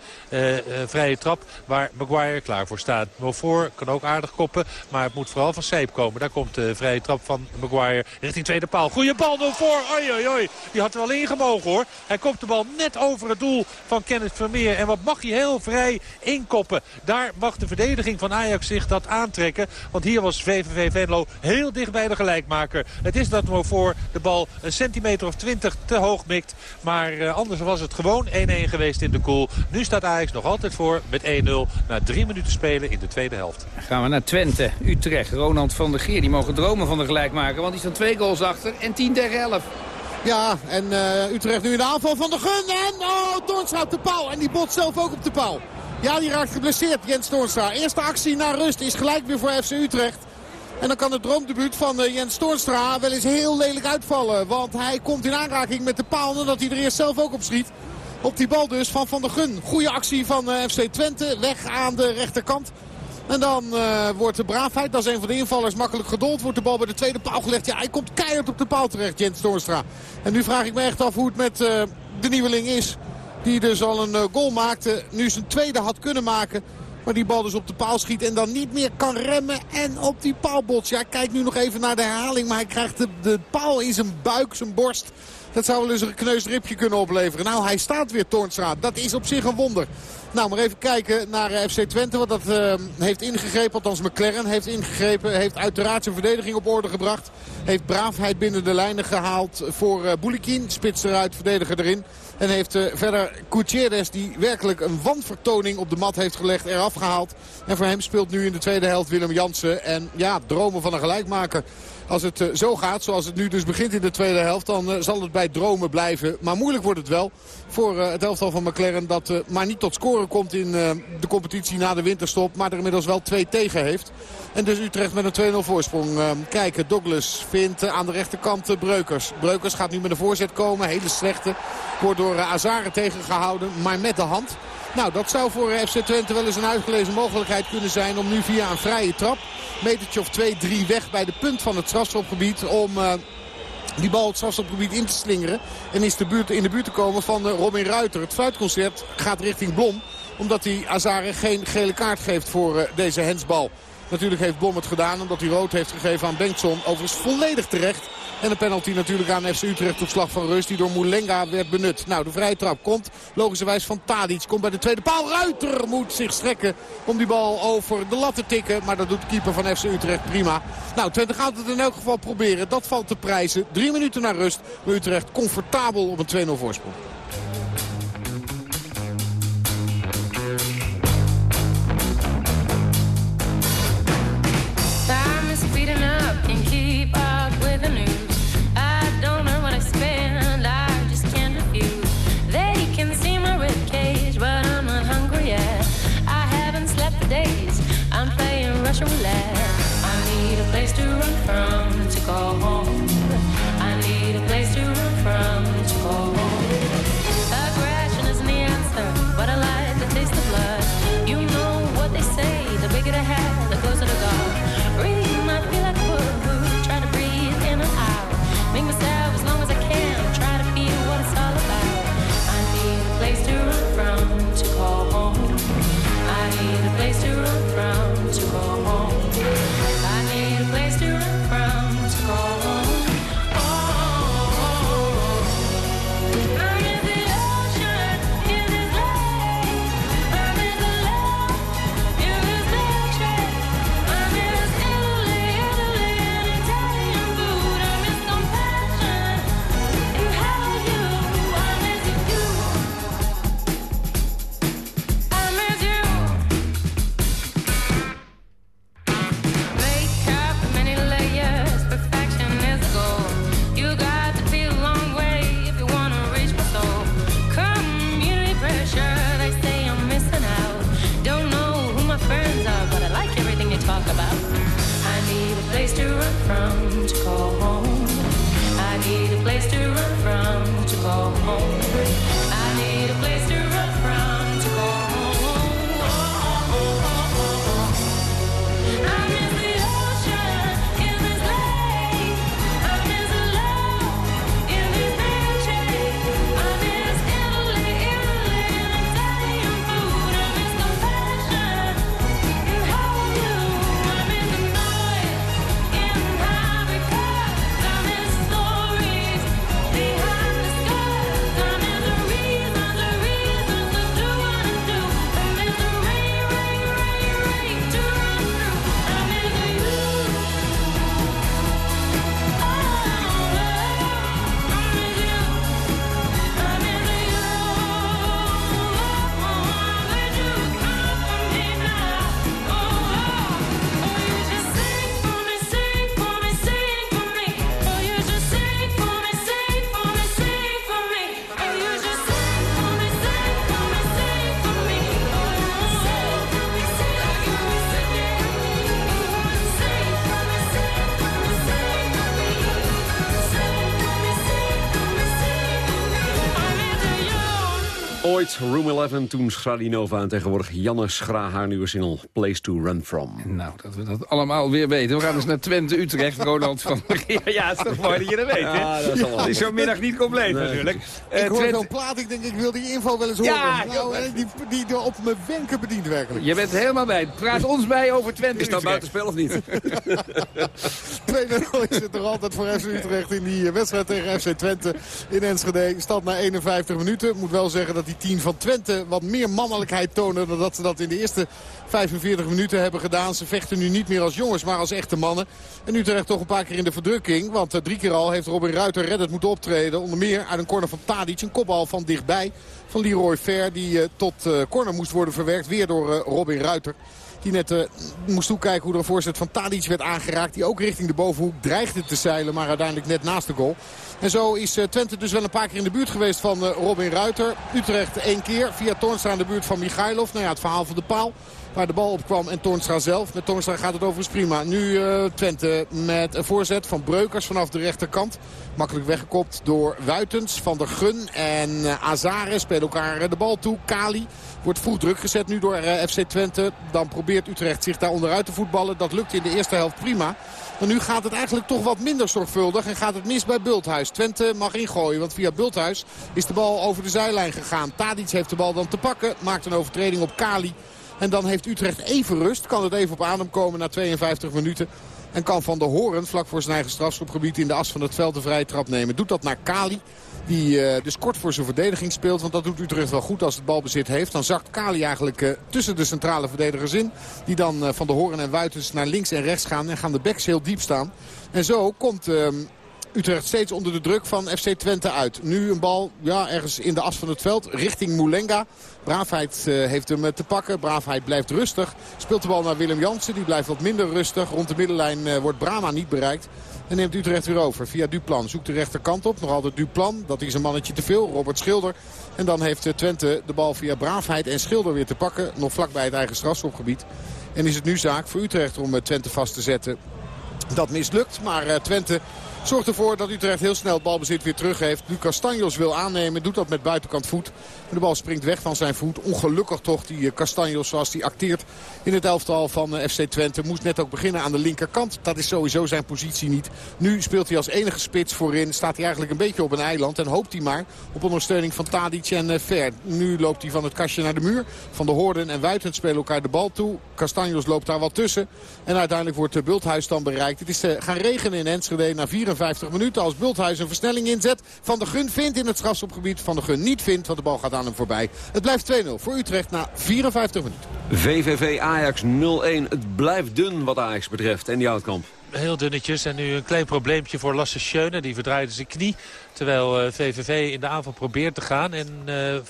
vrije trap. Waar Maguire klaar voor staat. voor kan ook aardig koppen. Maar het moet vooral van Seep komen. Daar komt de vrije trap van Maguire richting tweede paal. Goeie bal voor. Oei, oei, oei. Die had er wel ingemogen hoor. Hij komt de bal net over het doel van Kenneth Vermeer. En wat mag hij heel vrij inkoppen. Daar mag de verdediging van Ajax zich dat aantrekken. Want hier was VVV Venlo heel dicht bij de gelijkmaker. Het is dat voor de bal een centimeter of twintig te hoog mikt. Maar uh, anders was het gewoon 1-1 geweest in de koel. Nu staat Ajax nog altijd voor met 1-0 na drie minuten spelen in de tweede helft. Gaan we naar Twente, Utrecht. Ronald van der Geer, die mogen dromen van de gelijkmaker. Want die staan twee goals achter en 10 tegen 11. Ja, en uh, Utrecht nu in de aanval van de Gun. En oh, Toornstra op de paal. En die bot zelf ook op de paal. Ja, die raakt geblesseerd, Jens Toornstra. Eerste actie naar rust is gelijk weer voor FC Utrecht. En dan kan het droomdebuut van uh, Jens Toornstra wel eens heel lelijk uitvallen. Want hij komt in aanraking met de paal nadat hij er eerst zelf ook op schiet. Op die bal dus van Van der Gun. Goede actie van uh, FC Twente. Weg aan de rechterkant. En dan uh, wordt de braafheid, dat is een van de invallers, makkelijk gedold. Wordt de bal bij de tweede paal gelegd. Ja, hij komt keihard op de paal terecht, Jens Toornstra. En nu vraag ik me echt af hoe het met uh, de nieuweling is. Die dus al een uh, goal maakte. Nu zijn tweede had kunnen maken. Maar die bal dus op de paal schiet en dan niet meer kan remmen. En op die paalbots. Ja, kijk nu nog even naar de herhaling. Maar hij krijgt de, paal in zijn buik, zijn borst. Dat zou wel eens een gekneusd ribje kunnen opleveren. Nou, hij staat weer Toornstra. Dat is op zich een wonder. Nou, maar even kijken naar eh, FC Twente. Wat dat uh, heeft ingegrepen. Althans, McLaren heeft ingegrepen. Heeft uiteraard zijn verdediging op orde gebracht. Heeft braafheid binnen de lijnen gehaald voor uh. Spits eruit, verdediger erin. En heeft verder Gutierrez die werkelijk een wanvertoning op de mat heeft gelegd eraf gehaald. En voor hem speelt nu in de tweede helft Willem Jansen. En ja, dromen van een gelijkmaker. Als het uh, zo gaat, zoals het nu dus begint in de tweede helft... dan uh, zal het bij dromen blijven. Maar moeilijk wordt het wel voor uh, het elftal van McLaren... dat maar niet tot scoren komt in de competitie na de winterstop... maar er inmiddels wel twee tegen heeft. En dus Utrecht met een 2-0 voorsprong. kijken, Douglas vindt aan de rechterkant Breukers. Breukers gaat nu met een voorzet komen. Hele slechte. Wordt door Azaren tegengehouden, maar met de hand. Nou, dat zou voor FC Twente wel eens een uitgelezen mogelijkheid kunnen zijn... om nu via een vrije trap, metertje of 2-3 weg bij de punt van het strafschopgebied... om uh, die bal het strafschopgebied in te slingeren. En is de buurt, in de buurt te komen van uh, Robin Ruiter. Het fluitconcert gaat richting Blom. Omdat hij Azare geen gele kaart geeft voor deze hensbal. Natuurlijk heeft Blom het gedaan omdat hij rood heeft gegeven aan Bengtson. Overigens volledig terecht. En een penalty natuurlijk aan FC Utrecht op slag van rust. Die door Moulenga werd benut. Nou, de vrije trap komt logischerwijs van Tadic. Komt bij de tweede paal. Ruiter moet zich strekken om die bal over de lat te tikken. Maar dat doet de keeper van FC Utrecht prima. Nou, Twente gaat het in elk geval proberen. Dat valt te prijzen. Drie minuten naar rust. Maar Utrecht comfortabel op een 2-0 voorsprong. Russian 11, toen Schradinova en tegenwoordig Janne Schra haar nieuwe single Place to Run From. Nou, dat we dat allemaal weer weten. We gaan dus naar Twente, Utrecht, Ronald van Ja, ja, het is toch mooi dat je dat weet, hè? Ja, dat is allemaal Het is zo'n middag niet compleet Nee. natuurlijk. Eh, Ik hoor Twente- zo'n plaat, ik denk ik wil die info wel eens Ja, horen. Nou, hè, die, die door op mijn wenken bedient werkelijk. Je bent helemaal bij. Praat ons bij over Twente, Is dat buitenspel of niet? 2-0 is het nog altijd voor FC Utrecht in die eh, wedstrijd tegen FC Twente in Enschede. Stand na 51 minuten. Ik moet wel zeggen dat die 10 van Twente wat meer mannelijkheid tonen... dan dat ze dat in de eerste 45 minuten hebben gedaan. Ze vechten nu niet meer als jongens, maar als echte mannen. En Utrecht toch een paar keer in de verdrukking. Want eh, drie keer al heeft Robin Ruiter reddend moeten optreden. Onder meer uit een corner van Tadic. Een kopbal van dichtbij van Leroy Fer. Die eh, tot eh, corner moest worden verwerkt. Weer door Robin Ruiter. Die net eh, moest toekijken hoe er een voorzet van Tadic werd aangeraakt. Die ook richting de bovenhoek dreigde te zeilen. Maar uiteindelijk net naast de goal. En zo is eh, Twente dus wel een paar keer in de buurt geweest van eh, Robin Ruiter. Utrecht één keer. Via Toornstra in de buurt van Michailov. Nou ja, het verhaal van de paal. Waar de bal op kwam en Toornstra zelf. Met Toornstra gaat het overigens prima. Nu eh, Twente met een voorzet van Breukers vanaf de rechterkant. Makkelijk weggekopt door Wuitens, Van der Gun en eh, Azare spelen elkaar de bal toe. Kali wordt vroeg druk gezet nu door eh, FC Twente. Dan probeert Utrecht zich daar onderuit te voetballen. Dat lukt in de eerste helft prima. Maar nu gaat het eigenlijk toch wat minder zorgvuldig. En gaat het mis bij Bulthuis. Twente mag ingooien. Want via Bulthuis is de bal over de zijlijn gegaan. Tadic heeft de bal dan te pakken. Maakt een overtreding op Kali. En dan heeft Utrecht even rust. Kan het even op adem komen na 52 minuten. En kan Van der Horen vlak voor zijn eigen strafschopgebied in de as van het veld de vrije trap nemen. Doet dat naar Kali. Die eh, dus kort voor zijn verdediging speelt. Want dat doet Utrecht wel goed als het balbezit heeft. Dan zakt Kali eigenlijk eh, tussen de centrale verdedigers in. Die dan eh, Van der Horen en Wuitens naar links en rechts gaan. En gaan de backs heel diep staan. En zo komt... ehm, Utrecht steeds onder de druk van FC Twente uit. Nu een bal ja, ergens in de as van het veld richting Moulenga. Braafheid heeft hem te pakken. Braafheid blijft rustig. Speelt de bal naar Willem Jansen. Die blijft wat minder rustig. Rond de middenlijn wordt Brama niet bereikt. En neemt Utrecht weer over via Duplan. Zoekt de rechterkant op. Nog altijd Duplan. Dat is een mannetje te veel. Robert Schilder. En dan heeft eh, Twente de bal via Braafheid en Schilder weer te pakken. Nog vlakbij het eigen strafschopgebied. En is het nu zaak voor Utrecht om eh, Twente vast te zetten. Dat mislukt. Maar eh, Twente zorgt ervoor dat Utrecht heel snel het balbezit weer terug heeft. Nu Castanjos wil aannemen. Doet dat met buitenkant voet. De bal springt weg van zijn voet. Ongelukkig toch die eh, Castanjos zoals hij acteert in het elftal van eh, FC Twente. Moest net ook beginnen aan de linkerkant. Dat is sowieso zijn positie niet. Nu speelt hij als enige spits voorin. Staat hij eigenlijk een beetje op een eiland. En hoopt hij maar op ondersteuning van Tadic en eh, Ver. Nu loopt hij van het kastje naar de muur. Van de Hoorden en Wuitend spelen elkaar de bal toe. Castanjos loopt daar wat tussen. En uiteindelijk wordt Bulthuis dan bereikt. Het is gaan regenen in Enschede na 54 minuten. Als Bulthuis een versnelling inzet. Van de Gun vindt in het strafschopgebied. Van de Gun niet vindt, want de bal gaat aan hem voorbij. Het blijft 2-0 voor Utrecht na 54 minuten. VVV Ajax 0-1. Het blijft dun wat Ajax betreft. En die Houtkamp. Heel dunnetjes en nu een klein probleempje voor Lasse Schöne. Die verdraaide zijn knie. Terwijl eh, VVV in de aanval probeert te gaan. En eh, eh,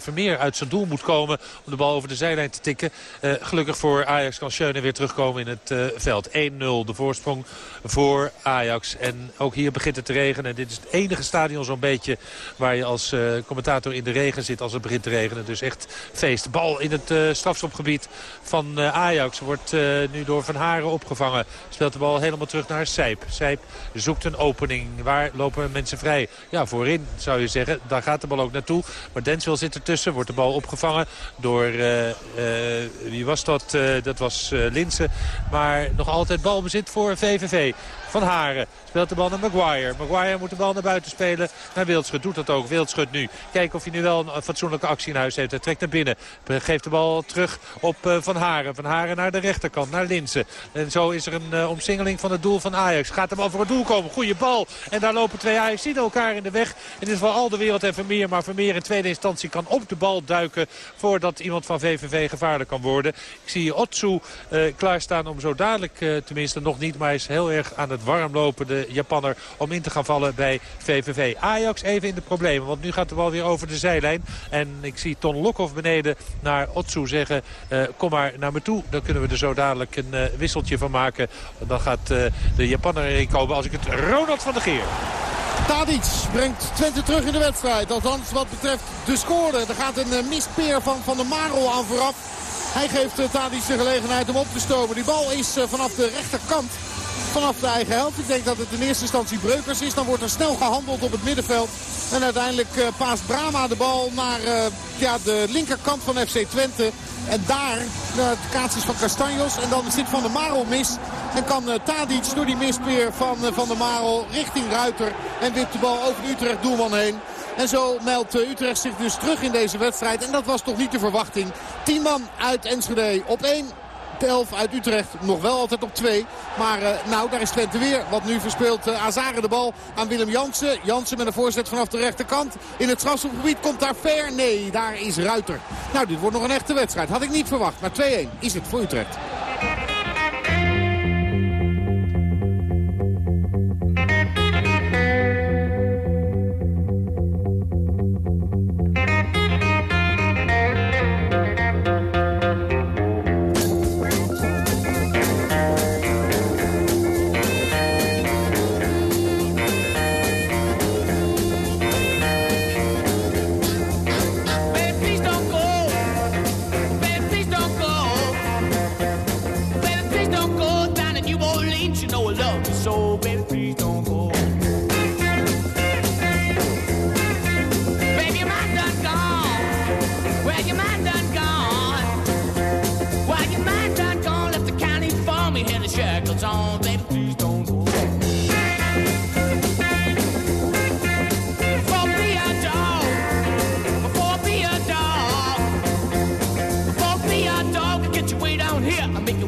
Vermeer uit zijn doel moet komen om de bal over de zijlijn te tikken. Eh, gelukkig voor Ajax kan Schöne weer terugkomen in het eh, veld. 1-0 de voorsprong voor Ajax. En ook hier begint het te regenen. En dit is het enige stadion zo'n beetje waar je als eh, commentator in de regen zit als het begint te regenen. Dus echt feest. Bal in het eh, strafschopgebied van eh, Ajax wordt eh, nu door Van Haren opgevangen. Speelt de bal helemaal terug naar Sijp. Sijp zoekt een opening. Waar lopen mensen vrij? Ja, voorin zou je zeggen. Daar gaat de bal ook naartoe. Maar Denswil zit ertussen. Wordt de bal opgevangen door... eh, eh, wie was dat? Eh, dat was Linsen. Maar nog altijd balbezit voor VVV. Van Haren speelt de bal naar Maguire. Maguire moet de bal naar buiten spelen. Naar Wildschut doet dat ook. Wildschut nu. Kijken of hij nu wel een fatsoenlijke actie in huis heeft. Hij trekt naar binnen. Geeft de bal terug op eh, Van Haren. Van Haren naar de rechterkant. Naar Linsen. En zo is er een eh, omsingeling van het doel van Ajax. Gaat de bal voor het doel komen. Goeie bal. En daar lopen twee Ajax elkaar in de weg. In dit geval al de wereld en Vermeer. Maar Vermeer in tweede instantie kan op de bal duiken. Voordat iemand van VVV gevaarlijk kan worden. Ik zie Otsu eh, klaarstaan om zo dadelijk, tenminste nog niet. Maar hij is heel erg aan het warm lopen. De Japanner om in te gaan vallen bij VVV. Ajax even in de problemen. Want nu gaat de bal weer over de zijlijn. En ik zie Ton Lokhoff beneden naar Otsu zeggen. eh, kom maar naar me toe. Dan kunnen we er zo dadelijk een eh, wisseltje van maken. Dan gaat eh, de Japanner erin komen. Als ik het Ronald van der Geer. Tadic brengt Twente terug in de wedstrijd. Althans wat betreft de score. Er gaat een mispeer van Van der Marel aan vooraf. Hij geeft Tadic de gelegenheid om op te stomen. Die bal is vanaf de rechterkant. Vanaf de eigen helft. Ik denk dat het in eerste instantie Breukers is. Dan wordt er snel gehandeld op het middenveld. En uiteindelijk uh, paast Brama de bal naar uh, ja, de linkerkant van FC Twente. En daar de kaartjes van Castanjos. En dan zit Van der Marel mis. En kan Tadic door die mispeer van Van der Marel richting Ruiter. En wipt de bal over Utrecht doelman heen. En zo meldt Utrecht zich dus terug in deze wedstrijd. En dat was toch niet de verwachting. 10 man uit Enschede op 1. 11 uit Utrecht. Nog wel altijd op 2. Maar uh, nou, daar is Twente weer. Want nu verspeelt uh, Azare de bal aan Willem Jansen. Jansen met een voorzet vanaf de rechterkant. In het strafschopgebied komt daar ver. Nee, daar is Ruiter. Nou, dit wordt nog een echte wedstrijd. Had ik niet verwacht. Maar 2-1 is het voor Utrecht.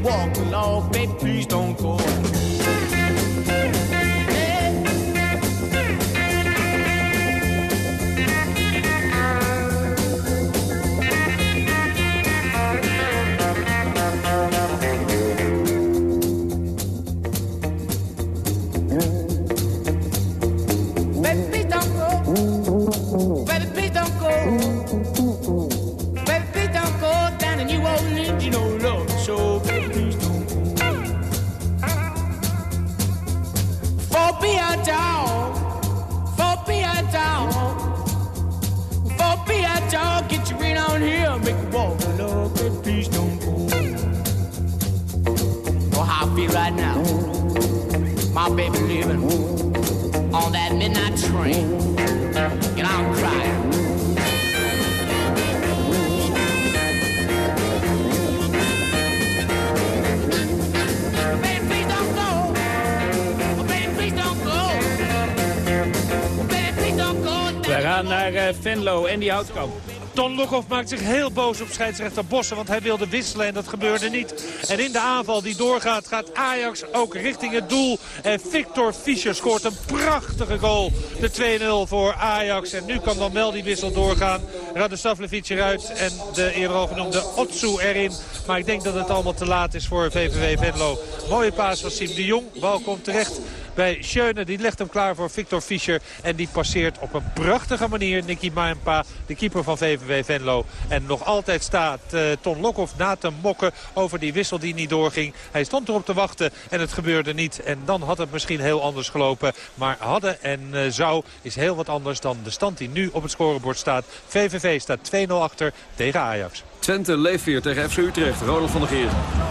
Walk along, babe, please don't go. Venlo en die Houtkamp. Ton Lokhoff maakt zich heel boos op scheidsrechter Bossen. Want hij wilde wisselen en dat gebeurde niet. En in de aanval die doorgaat gaat Ajax ook richting het doel. En Victor Fischer scoort een prachtige goal. De 2-0 voor Ajax. En nu kan dan wel die wissel doorgaan. Radosavljevic eruit en de eerder al genoemde Otsu erin. Maar ik denk dat het allemaal te laat is voor VVV Venlo. Mooie paas van Siem de Jong. Bal komt terecht bij Schöne. Die legt hem klaar voor Victor Fischer. En die passeert op een prachtige manier Nicky Maempa, de keeper van VVV Venlo. En nog altijd staat uh, Ton Lokhoff na te mokken over die wissel die niet doorging. Hij stond erop te wachten en het gebeurde niet. En dan had het misschien heel anders gelopen. Maar hadden en uh, zou is heel wat anders dan de stand die nu op het scorebord staat. VVV staat 2-0 achter tegen Ajax. Twente leeft weer tegen FC Utrecht. Ronald van der Geer.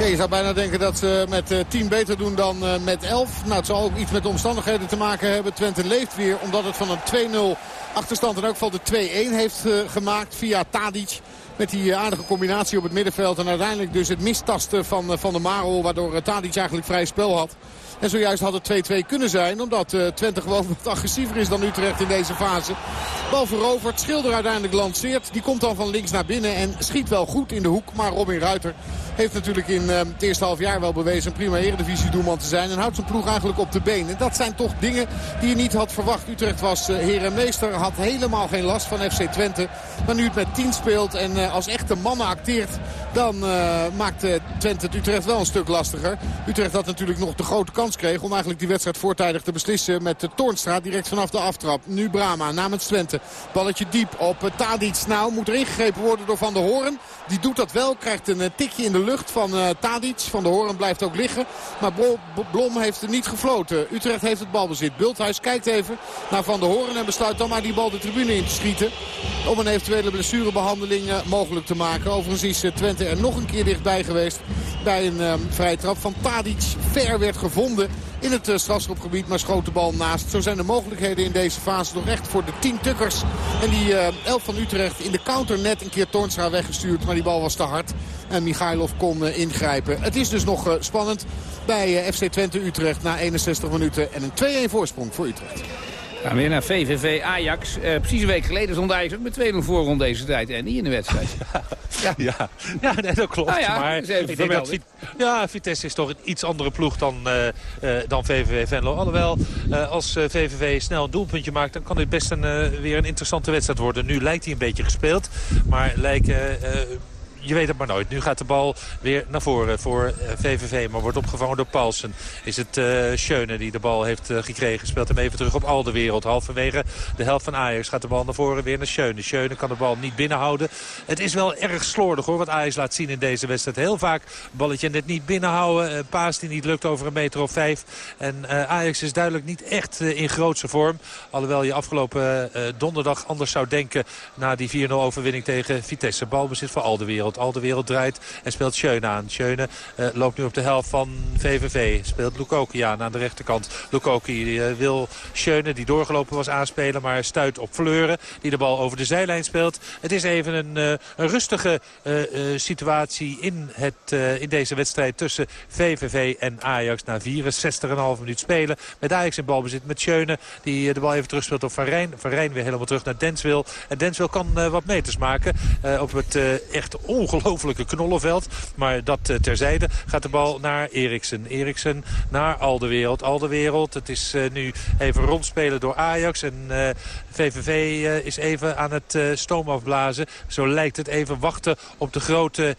Je zou bijna denken dat ze met uh, 10 beter doen dan uh, met 11. Nou, het zal ook iets met de omstandigheden te maken hebben. Twente leeft weer omdat het van een 2-0 achterstand in elk geval de 2-1 heeft uh, gemaakt via Tadic. Met die aardige combinatie op het middenveld. En uiteindelijk dus het mistasten van Van der Marel. Waardoor Tadic eigenlijk vrij spel had. En zojuist had het 2-2 kunnen zijn. Omdat uh, Twente gewoon wat agressiever is dan Utrecht in deze fase. Bal veroverd. Schilder uiteindelijk lanceert. Die komt dan van links naar binnen. En schiet wel goed in de hoek. Maar Robin Ruiter heeft natuurlijk in uh, het eerste half jaar wel bewezen... een prima eredivisie doelman te zijn. En houdt zijn ploeg eigenlijk op de been. En dat zijn toch dingen die je niet had verwacht. Utrecht was uh, heer en meester. Had helemaal geen last van FC Twente. Maar nu het met 10 speelt en als echte mannen acteert... dan maakt Twente het Utrecht wel een stuk lastiger. Utrecht had natuurlijk nog de grote kreeg om eigenlijk die wedstrijd voortijdig te beslissen met de Toornstra direct vanaf de aftrap. Nu Brama namens Twente. Balletje diep op Tadic. Nou moet er ingegrepen worden door Van der Hoorn. Die doet dat wel. Krijgt een tikje in de lucht van uh, Tadic. Van der Hoorn blijft ook liggen. Maar Blom heeft er niet gefloten. Utrecht heeft het balbezit. Bulthuis kijkt even naar Van der Hoorn en besluit dan maar die bal de tribune in te schieten. Om een eventuele blessurebehandeling uh, mogelijk te maken. Overigens is Twente er nog een keer dichtbij geweest. Bij een vrije trap van Tadic. Ver werd gevonden in het uh, strafschopgebied. Maar schoot de bal naast. Zo zijn de mogelijkheden in deze fase nog echt voor de 10 tukkers. En die uh, elf van Utrecht in de counter net een keer Toornstra weggestuurd. Maar die bal was te hard. En Michailov kon uh, ingrijpen. Het is dus nog spannend bij FC Twente Utrecht na 61 minuten. En een 2-1 voorsprong voor Utrecht. Gaan we weer naar VVV Ajax. Uh, precies een week geleden stond Ajax ook met 2-0 voor rond deze tijd. En niet in de wedstrijd. Ja, ja. ja nee, dat klopt. Nou ja, maar ik denk dat ja, Vitesse is toch een iets andere ploeg dan, eh, eh, dan VVV Venlo. Alhoewel, eh, als eh, VVV snel een doelpuntje maakt... dan kan dit best een, eh, weer een interessante wedstrijd worden. Nu lijkt hij een beetje gespeeld. Maar lijken... eh, je weet het maar nooit. Nu gaat de bal weer naar voren voor eh, VVV. Maar wordt opgevangen door Paulsen. Is het eh Schöne die de bal heeft eh, gekregen. Speelt hem even terug op al de wereld. Halverwege de helft van Ajax gaat de bal naar voren weer naar Schöne. Schöne kan de bal niet binnenhouden. Het is wel erg slordig hoor wat Ajax laat zien in deze wedstrijd. Heel vaak balletje net niet binnenhouden. Een paas die niet lukt over een meter of vijf. En eh, Ajax is duidelijk niet echt eh, in grootse vorm. Alhoewel je afgelopen eh, donderdag anders zou denken... na die 4-0 overwinning tegen Vitesse. Balbezit voor al de wereld. Al de wereld draait en speelt Schöne aan. Schöne eh, loopt nu op de helft van VVV. Speelt Lukoki aan aan de rechterkant. Lukoki eh, wil Schöne, die doorgelopen was, aanspelen. Maar stuit op Fleuren, die de bal over de zijlijn speelt. Het is even een, eh, rustige situatie in, het, in deze wedstrijd tussen VVV en Ajax. Na 64,5 minuut spelen. Met Ajax in balbezit met Schöne. Die de bal even terugspeelt op Van Rijn. Van Rijn weer helemaal terug naar Denswil. En Denswil kan wat meters maken op het echt ongelofelijke knollenveld. Maar dat eh, terzijde gaat de bal naar Eriksen. Eriksen naar Alderwereld. Alderwereld, het is eh, nu even rondspelen door Ajax. En VVV eh, is even aan het stoom afblazen. Zo lijkt het even wachten op de grote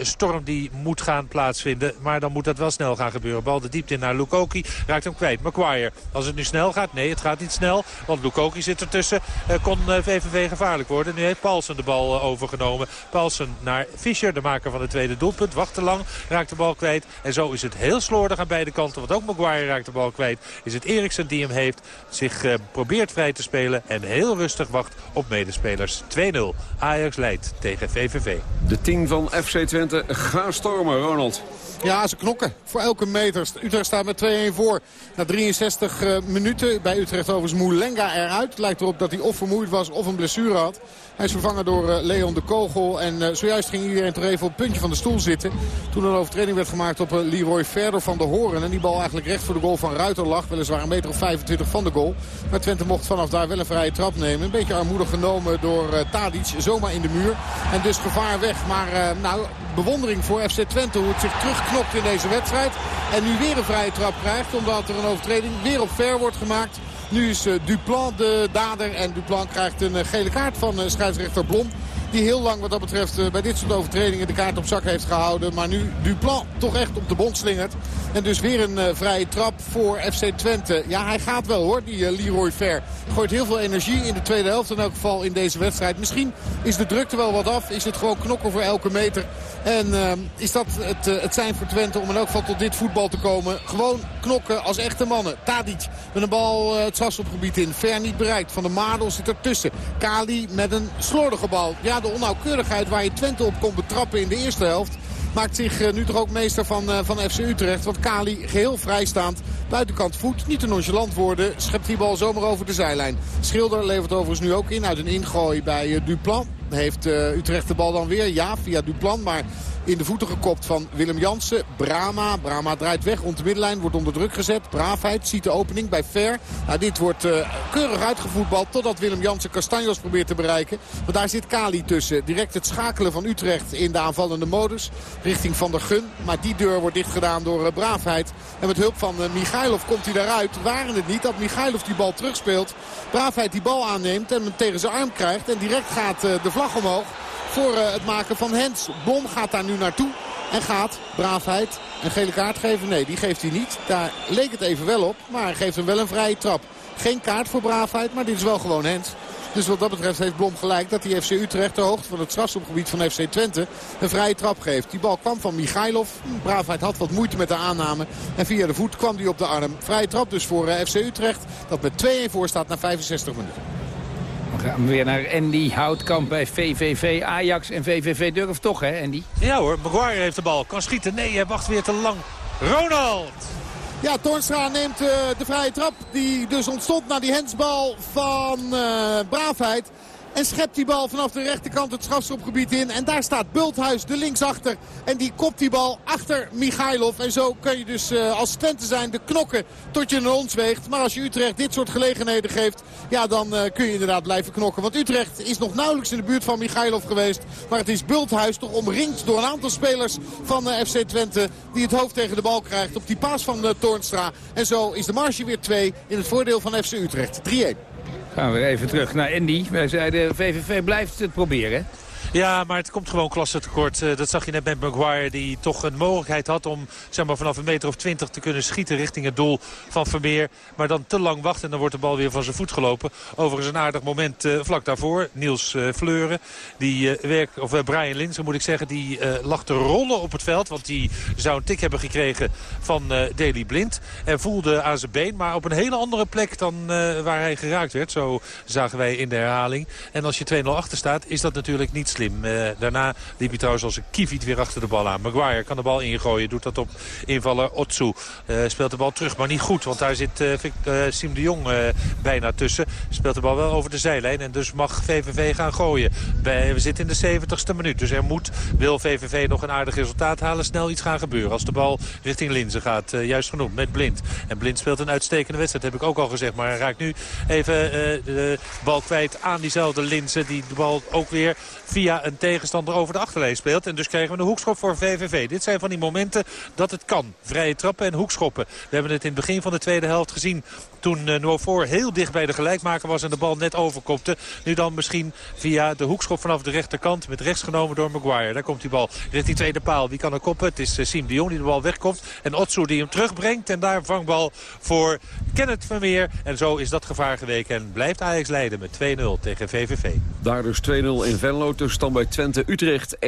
storm die moet gaan plaatsvinden. Maar dan moet dat wel snel gaan gebeuren. Bal de diepte in naar Lukoki. Raakt hem kwijt. Maguire. Als het nu snel gaat. Nee, het gaat niet snel. Want Lukoki zit ertussen. Kon VVV gevaarlijk worden. Nu heeft Paulsen de bal overgenomen. Paulsen naar Fischer, de maker van het tweede doelpunt. Wacht te lang. Raakt de bal kwijt. En zo is het heel slordig aan beide kanten. Want ook Maguire raakt de bal kwijt. Is het Eriksen die hem heeft. Zich eh, probeert vrij te spelen. En heel rustig wacht op medespelers. 2-0. Ajax leidt tegen VVV. De 10 van FC Twente gaan stormen, Ronald. Ja, ze knokken voor elke meter. Utrecht staat met 2-1 voor. Na 63 uh, minuten bij Utrecht overigens Moulenga eruit. Het lijkt erop dat hij of vermoeid was of een blessure had. Hij is vervangen door uh, Leon de Kogel. En uh, ging iedereen toch even op het puntje van de stoel zitten. Toen een overtreding werd gemaakt op uh, Leroy Verder van de Horen. En die bal eigenlijk recht voor de goal van Ruiter lag. Weliswaar een meter of 25 van de goal. Maar Twente mocht vanaf daar wel een vrije trap nemen. Een beetje armoedig genomen door uh, Tadic. Zomaar in de muur. En dus gevaar weg. Maar uh, nou, bewondering voor FC Twente. Hoe het zich terugknopt in deze wedstrijd. En nu weer een vrije trap krijgt. Omdat er een overtreding weer op ver wordt gemaakt. Nu is Duplan de dader. En Duplan krijgt een gele kaart van scheidsrechter Blom. Die heel lang wat dat betreft uh, bij dit soort overtredingen de kaart op zak heeft gehouden. Maar nu Duplan toch echt op de bond slingert. En dus weer een uh, vrije trap voor FC Twente. Ja, hij gaat wel hoor, die uh, Leroy Ver. Gooit heel veel energie in de tweede helft in elk geval in deze wedstrijd. Misschien is de drukte wel wat af. Is het gewoon knokken voor elke meter. En uh, is dat het, het zijn voor Twente om in elk geval tot dit voetbal te komen. Gewoon knokken als echte mannen. Tadic met een bal het strafschopgebied in. Ver niet bereikt. Van de Madel zit ertussen. Kali met een slordige bal. Ja, de onnauwkeurigheid waar je Twente op kon betrappen in de eerste helft maakt zich uh, nu toch ook meester van, uh, van FC Utrecht. Want Kali geheel vrijstaand. Buitenkant voet. Niet te nonchalant worden. Schept die bal zomaar over de zijlijn. Schilder levert overigens nu ook in uit een ingooi bij uh, Duplan. Heeft Utrecht de bal dan weer? Ja, via Duplan. Maar in de voeten gekopt van Willem Jansen. Brama. Brama draait weg rond de middenlijn. Wordt onder druk gezet. Braafheid ziet de opening bij Ver. Nou, dit wordt uh, keurig uitgevoetbald. Totdat Willem Jansen Castanjos probeert te bereiken. Want daar zit Kali tussen. Direct het schakelen van Utrecht in de aanvallende modus. Richting Van der Gun. Maar die deur wordt dichtgedaan door uh, Braafheid. En met hulp van uh, Michailov komt hij daaruit. Waren het niet dat Michailov die bal terugspeelt. Braafheid die bal aanneemt en hem tegen zijn arm krijgt. En direct gaat de vlag omhoog voor het maken van Hens. Blom gaat daar nu naartoe en gaat, braafheid, een gele kaart geven. Nee, die geeft hij niet. Daar leek het even wel op, maar geeft hem wel een vrije trap. Geen kaart voor braafheid, maar dit is wel gewoon Hens. Dus wat dat betreft heeft Blom gelijk dat die FC Utrecht ter hoogte van het strafschopgebied van FC Twente een vrije trap geeft. Die bal kwam van Michailov. Braafheid had wat moeite met de aanname. En via de voet kwam die op de arm. Vrije trap dus voor uh, FC Utrecht. Dat met 2-1 voor staat na 65 minuten. Dan gaan we weer naar Andy Houtkamp bij VVV. Ajax en VVV durft toch, hè Andy? Ja hoor, Maguire heeft de bal. Kan schieten. Nee, hij wacht weer te lang. Ronald! Ja, Toornstra neemt uh, de vrije trap die dus ontstond na die hensbal van uh, Braafheid. En schept die bal vanaf de rechterkant het strafschopgebied in. En daar staat Bulthuis, de linksachter. En die kopt die bal achter Michailov. En zo kun je dus uh, als Twente zijn de knokken tot je naar ons weegt. Maar als je Utrecht dit soort gelegenheden geeft, ja, dan uh, kun je inderdaad blijven knokken. Want Utrecht is nog nauwelijks in de buurt van Michailov geweest. Maar het is Bulthuis toch omringd door een aantal spelers van uh, FC Twente. Die het hoofd tegen de bal krijgt op die paas van Toornstra. En zo is de marge weer 2 in het voordeel van FC Utrecht. 3-1. Gaan we even terug naar Andy. Wij zeiden VVV blijft het proberen. Ja, maar het komt gewoon klasse tekort. Uh, dat zag je net met Maguire die toch een mogelijkheid had om zeg maar, vanaf een meter of twintig te kunnen schieten richting het doel van Vermeer. Maar dan te lang wacht en dan wordt de bal weer van zijn voet gelopen. Overigens een aardig moment uh, vlak daarvoor. Niels uh, Fleuren, die werk, of Brian Linsen moet ik zeggen, die lag te rollen op het veld. Want die zou een tik hebben gekregen van Daley Blind. En voelde aan zijn been, maar op een hele andere plek dan waar hij geraakt werd. Zo zagen wij in de herhaling. En als je 2-0 achter staat, is dat natuurlijk niet Uh, daarna liep hij trouwens als een kieviet weer achter de bal aan. Maguire kan de bal ingooien. Doet dat op invaller Otsu. Uh, speelt de bal terug, maar niet goed. Want daar zit uh, Siem de Jong bijna tussen. Speelt de bal wel over de zijlijn. En dus mag VVV gaan gooien. We zitten in de 70ste minuut. Dus er moet, wil VVV nog een aardig resultaat halen, snel iets gaan gebeuren. Als de bal richting Linzen gaat. juist genoemd met Blind. En Blind speelt een uitstekende wedstrijd. heb ik ook al gezegd. Maar hij raakt nu even de bal kwijt aan diezelfde Linzen. Die de bal ook weer via een tegenstander over de achterlijn speelt. En dus krijgen we een hoekschop voor VVV. Dit zijn van die momenten dat het kan. Vrije trappen en hoekschoppen. We hebben het in het begin van de tweede helft gezien. Toen uh, heel dicht bij de gelijkmaker was en de bal net overkopte. Nu dan misschien via de hoekschop vanaf de rechterkant. Met rechts genomen door Maguire. Daar komt die bal richting tweede paal. Wie kan er koppen? Het is uh, die de bal wegkomt. En Otsu die hem terugbrengt. En daar vangbal voor Kenneth Vermeer. En zo is dat gevaar geweken. En blijft Ajax leiden met 2-0 tegen VVV. Daar dus 2-0 in Venlo. Tussenstand bij Twente Utrecht 1-3.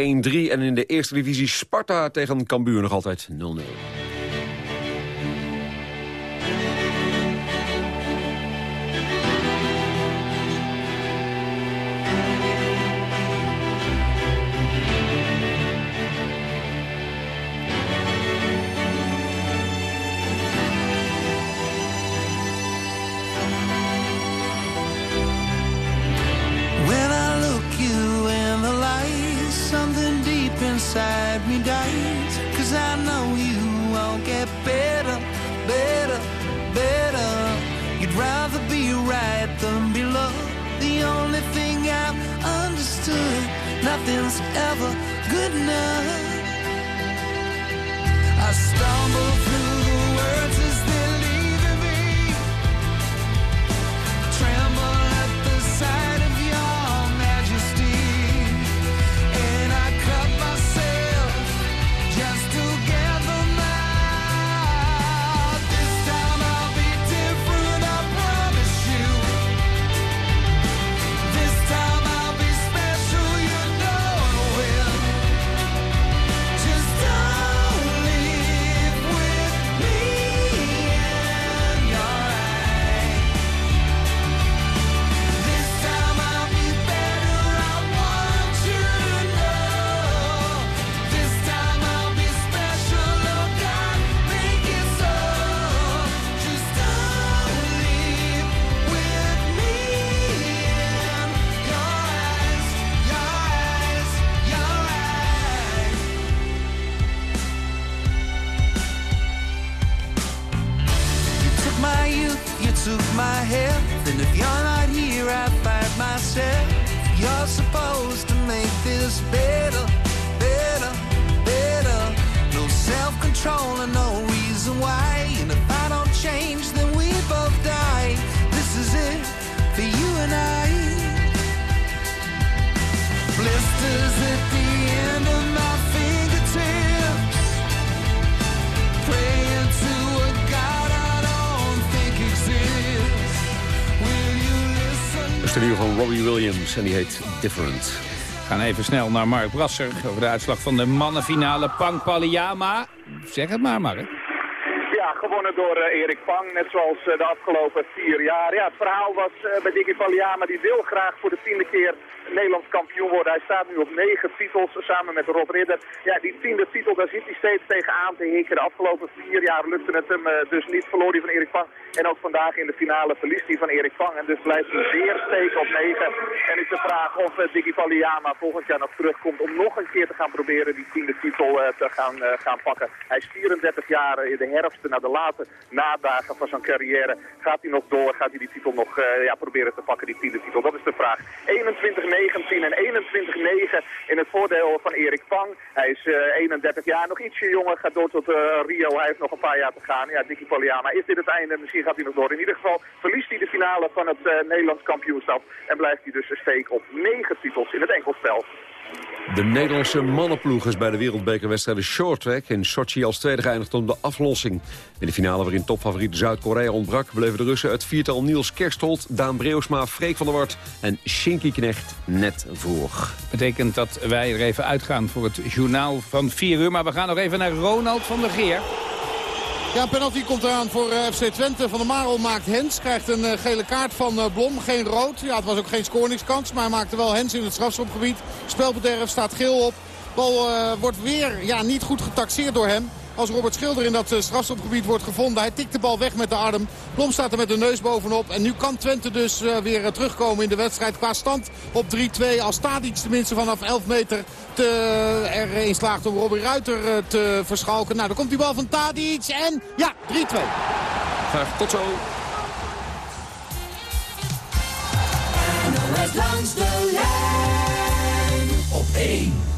En in de eerste divisie Sparta tegen Cambuur nog altijd 0-0. Understood Nothing's ever good enough En die heet Different. We gaan even snel naar Mark Brasser over de uitslag van de mannenfinale. Pang. Zeg het maar, Mark. Gewonnen door Erik Pang, net zoals de afgelopen vier jaar. Ja, het verhaal was bij Dicky Valiama, die wil graag voor de tiende keer Nederlands kampioen worden. Hij staat nu op negen titels samen met Rob Ridder. Ja, die tiende titel, daar zit hij steeds tegenaan te hikken. De afgelopen vier jaar lukte het hem dus niet. Verloor hij van Erik Pang. En ook vandaag in de finale verliest hij van Erik Pang. En dus blijft hij zeer steken op negen. En is de vraag of Dicky Valiama volgend jaar nog terugkomt om nog een keer te gaan proberen die tiende titel te gaan, gaan pakken. Hij is 34 jaar in de herfst, na de late nadagen van zijn carrière. Gaat hij nog door? Gaat hij die titel nog ja, proberen te pakken, die tiende titel? Dat is de vraag. 21-19 en 21-9 in het voordeel van Erik Pang. Hij is 31 jaar, nog ietsje jonger, gaat door tot Rio. Hij heeft nog een paar jaar te gaan. Ja, Dicky Valiama, is dit het einde? Misschien gaat hij nog door. In ieder geval verliest hij de finale van het Nederlands kampioenschap. En blijft hij dus steek op negen titels in het enkelspel. De Nederlandse mannenploeg is bij de wereldbekerwedstrijden shorttrack in Sochi als tweede geëindigd om de aflossing. In de finale waarin topfavoriet Zuid-Korea ontbrak... bleven de Russen het viertal Niels Kerstholt, Daan Breusma, Freek van der Wart en Shinky Knecht net voor. Betekent dat wij er even uitgaan voor het journaal van 4 uur. Maar we gaan nog even naar Ronald van der Geer. Ja, penalty komt eraan voor FC Twente. Van der Marel maakt Hens. Krijgt een gele kaart van Blom. Geen rood. Ja, het was ook geen scoringskans. Maar hij maakte wel Hens in het strafschopgebied. Spelbederf staat geel op. Bal wordt weer ja, niet goed getaxeerd door hem. Als Robert Schilder in dat strafschopgebied wordt gevonden. Hij tikt de bal weg met de arm. Blom staat er met de neus bovenop. En nu kan Twente dus uh, weer uh, terugkomen in de wedstrijd. Qua stand op 3-2. Als Tadic tenminste vanaf 11 meter te, erin slaagt om Robin Ruiter uh, te verschalken. Nou, dan komt die bal van Tadic. En ja, 3-2. Graag tot zo. Langs de lijn op 1.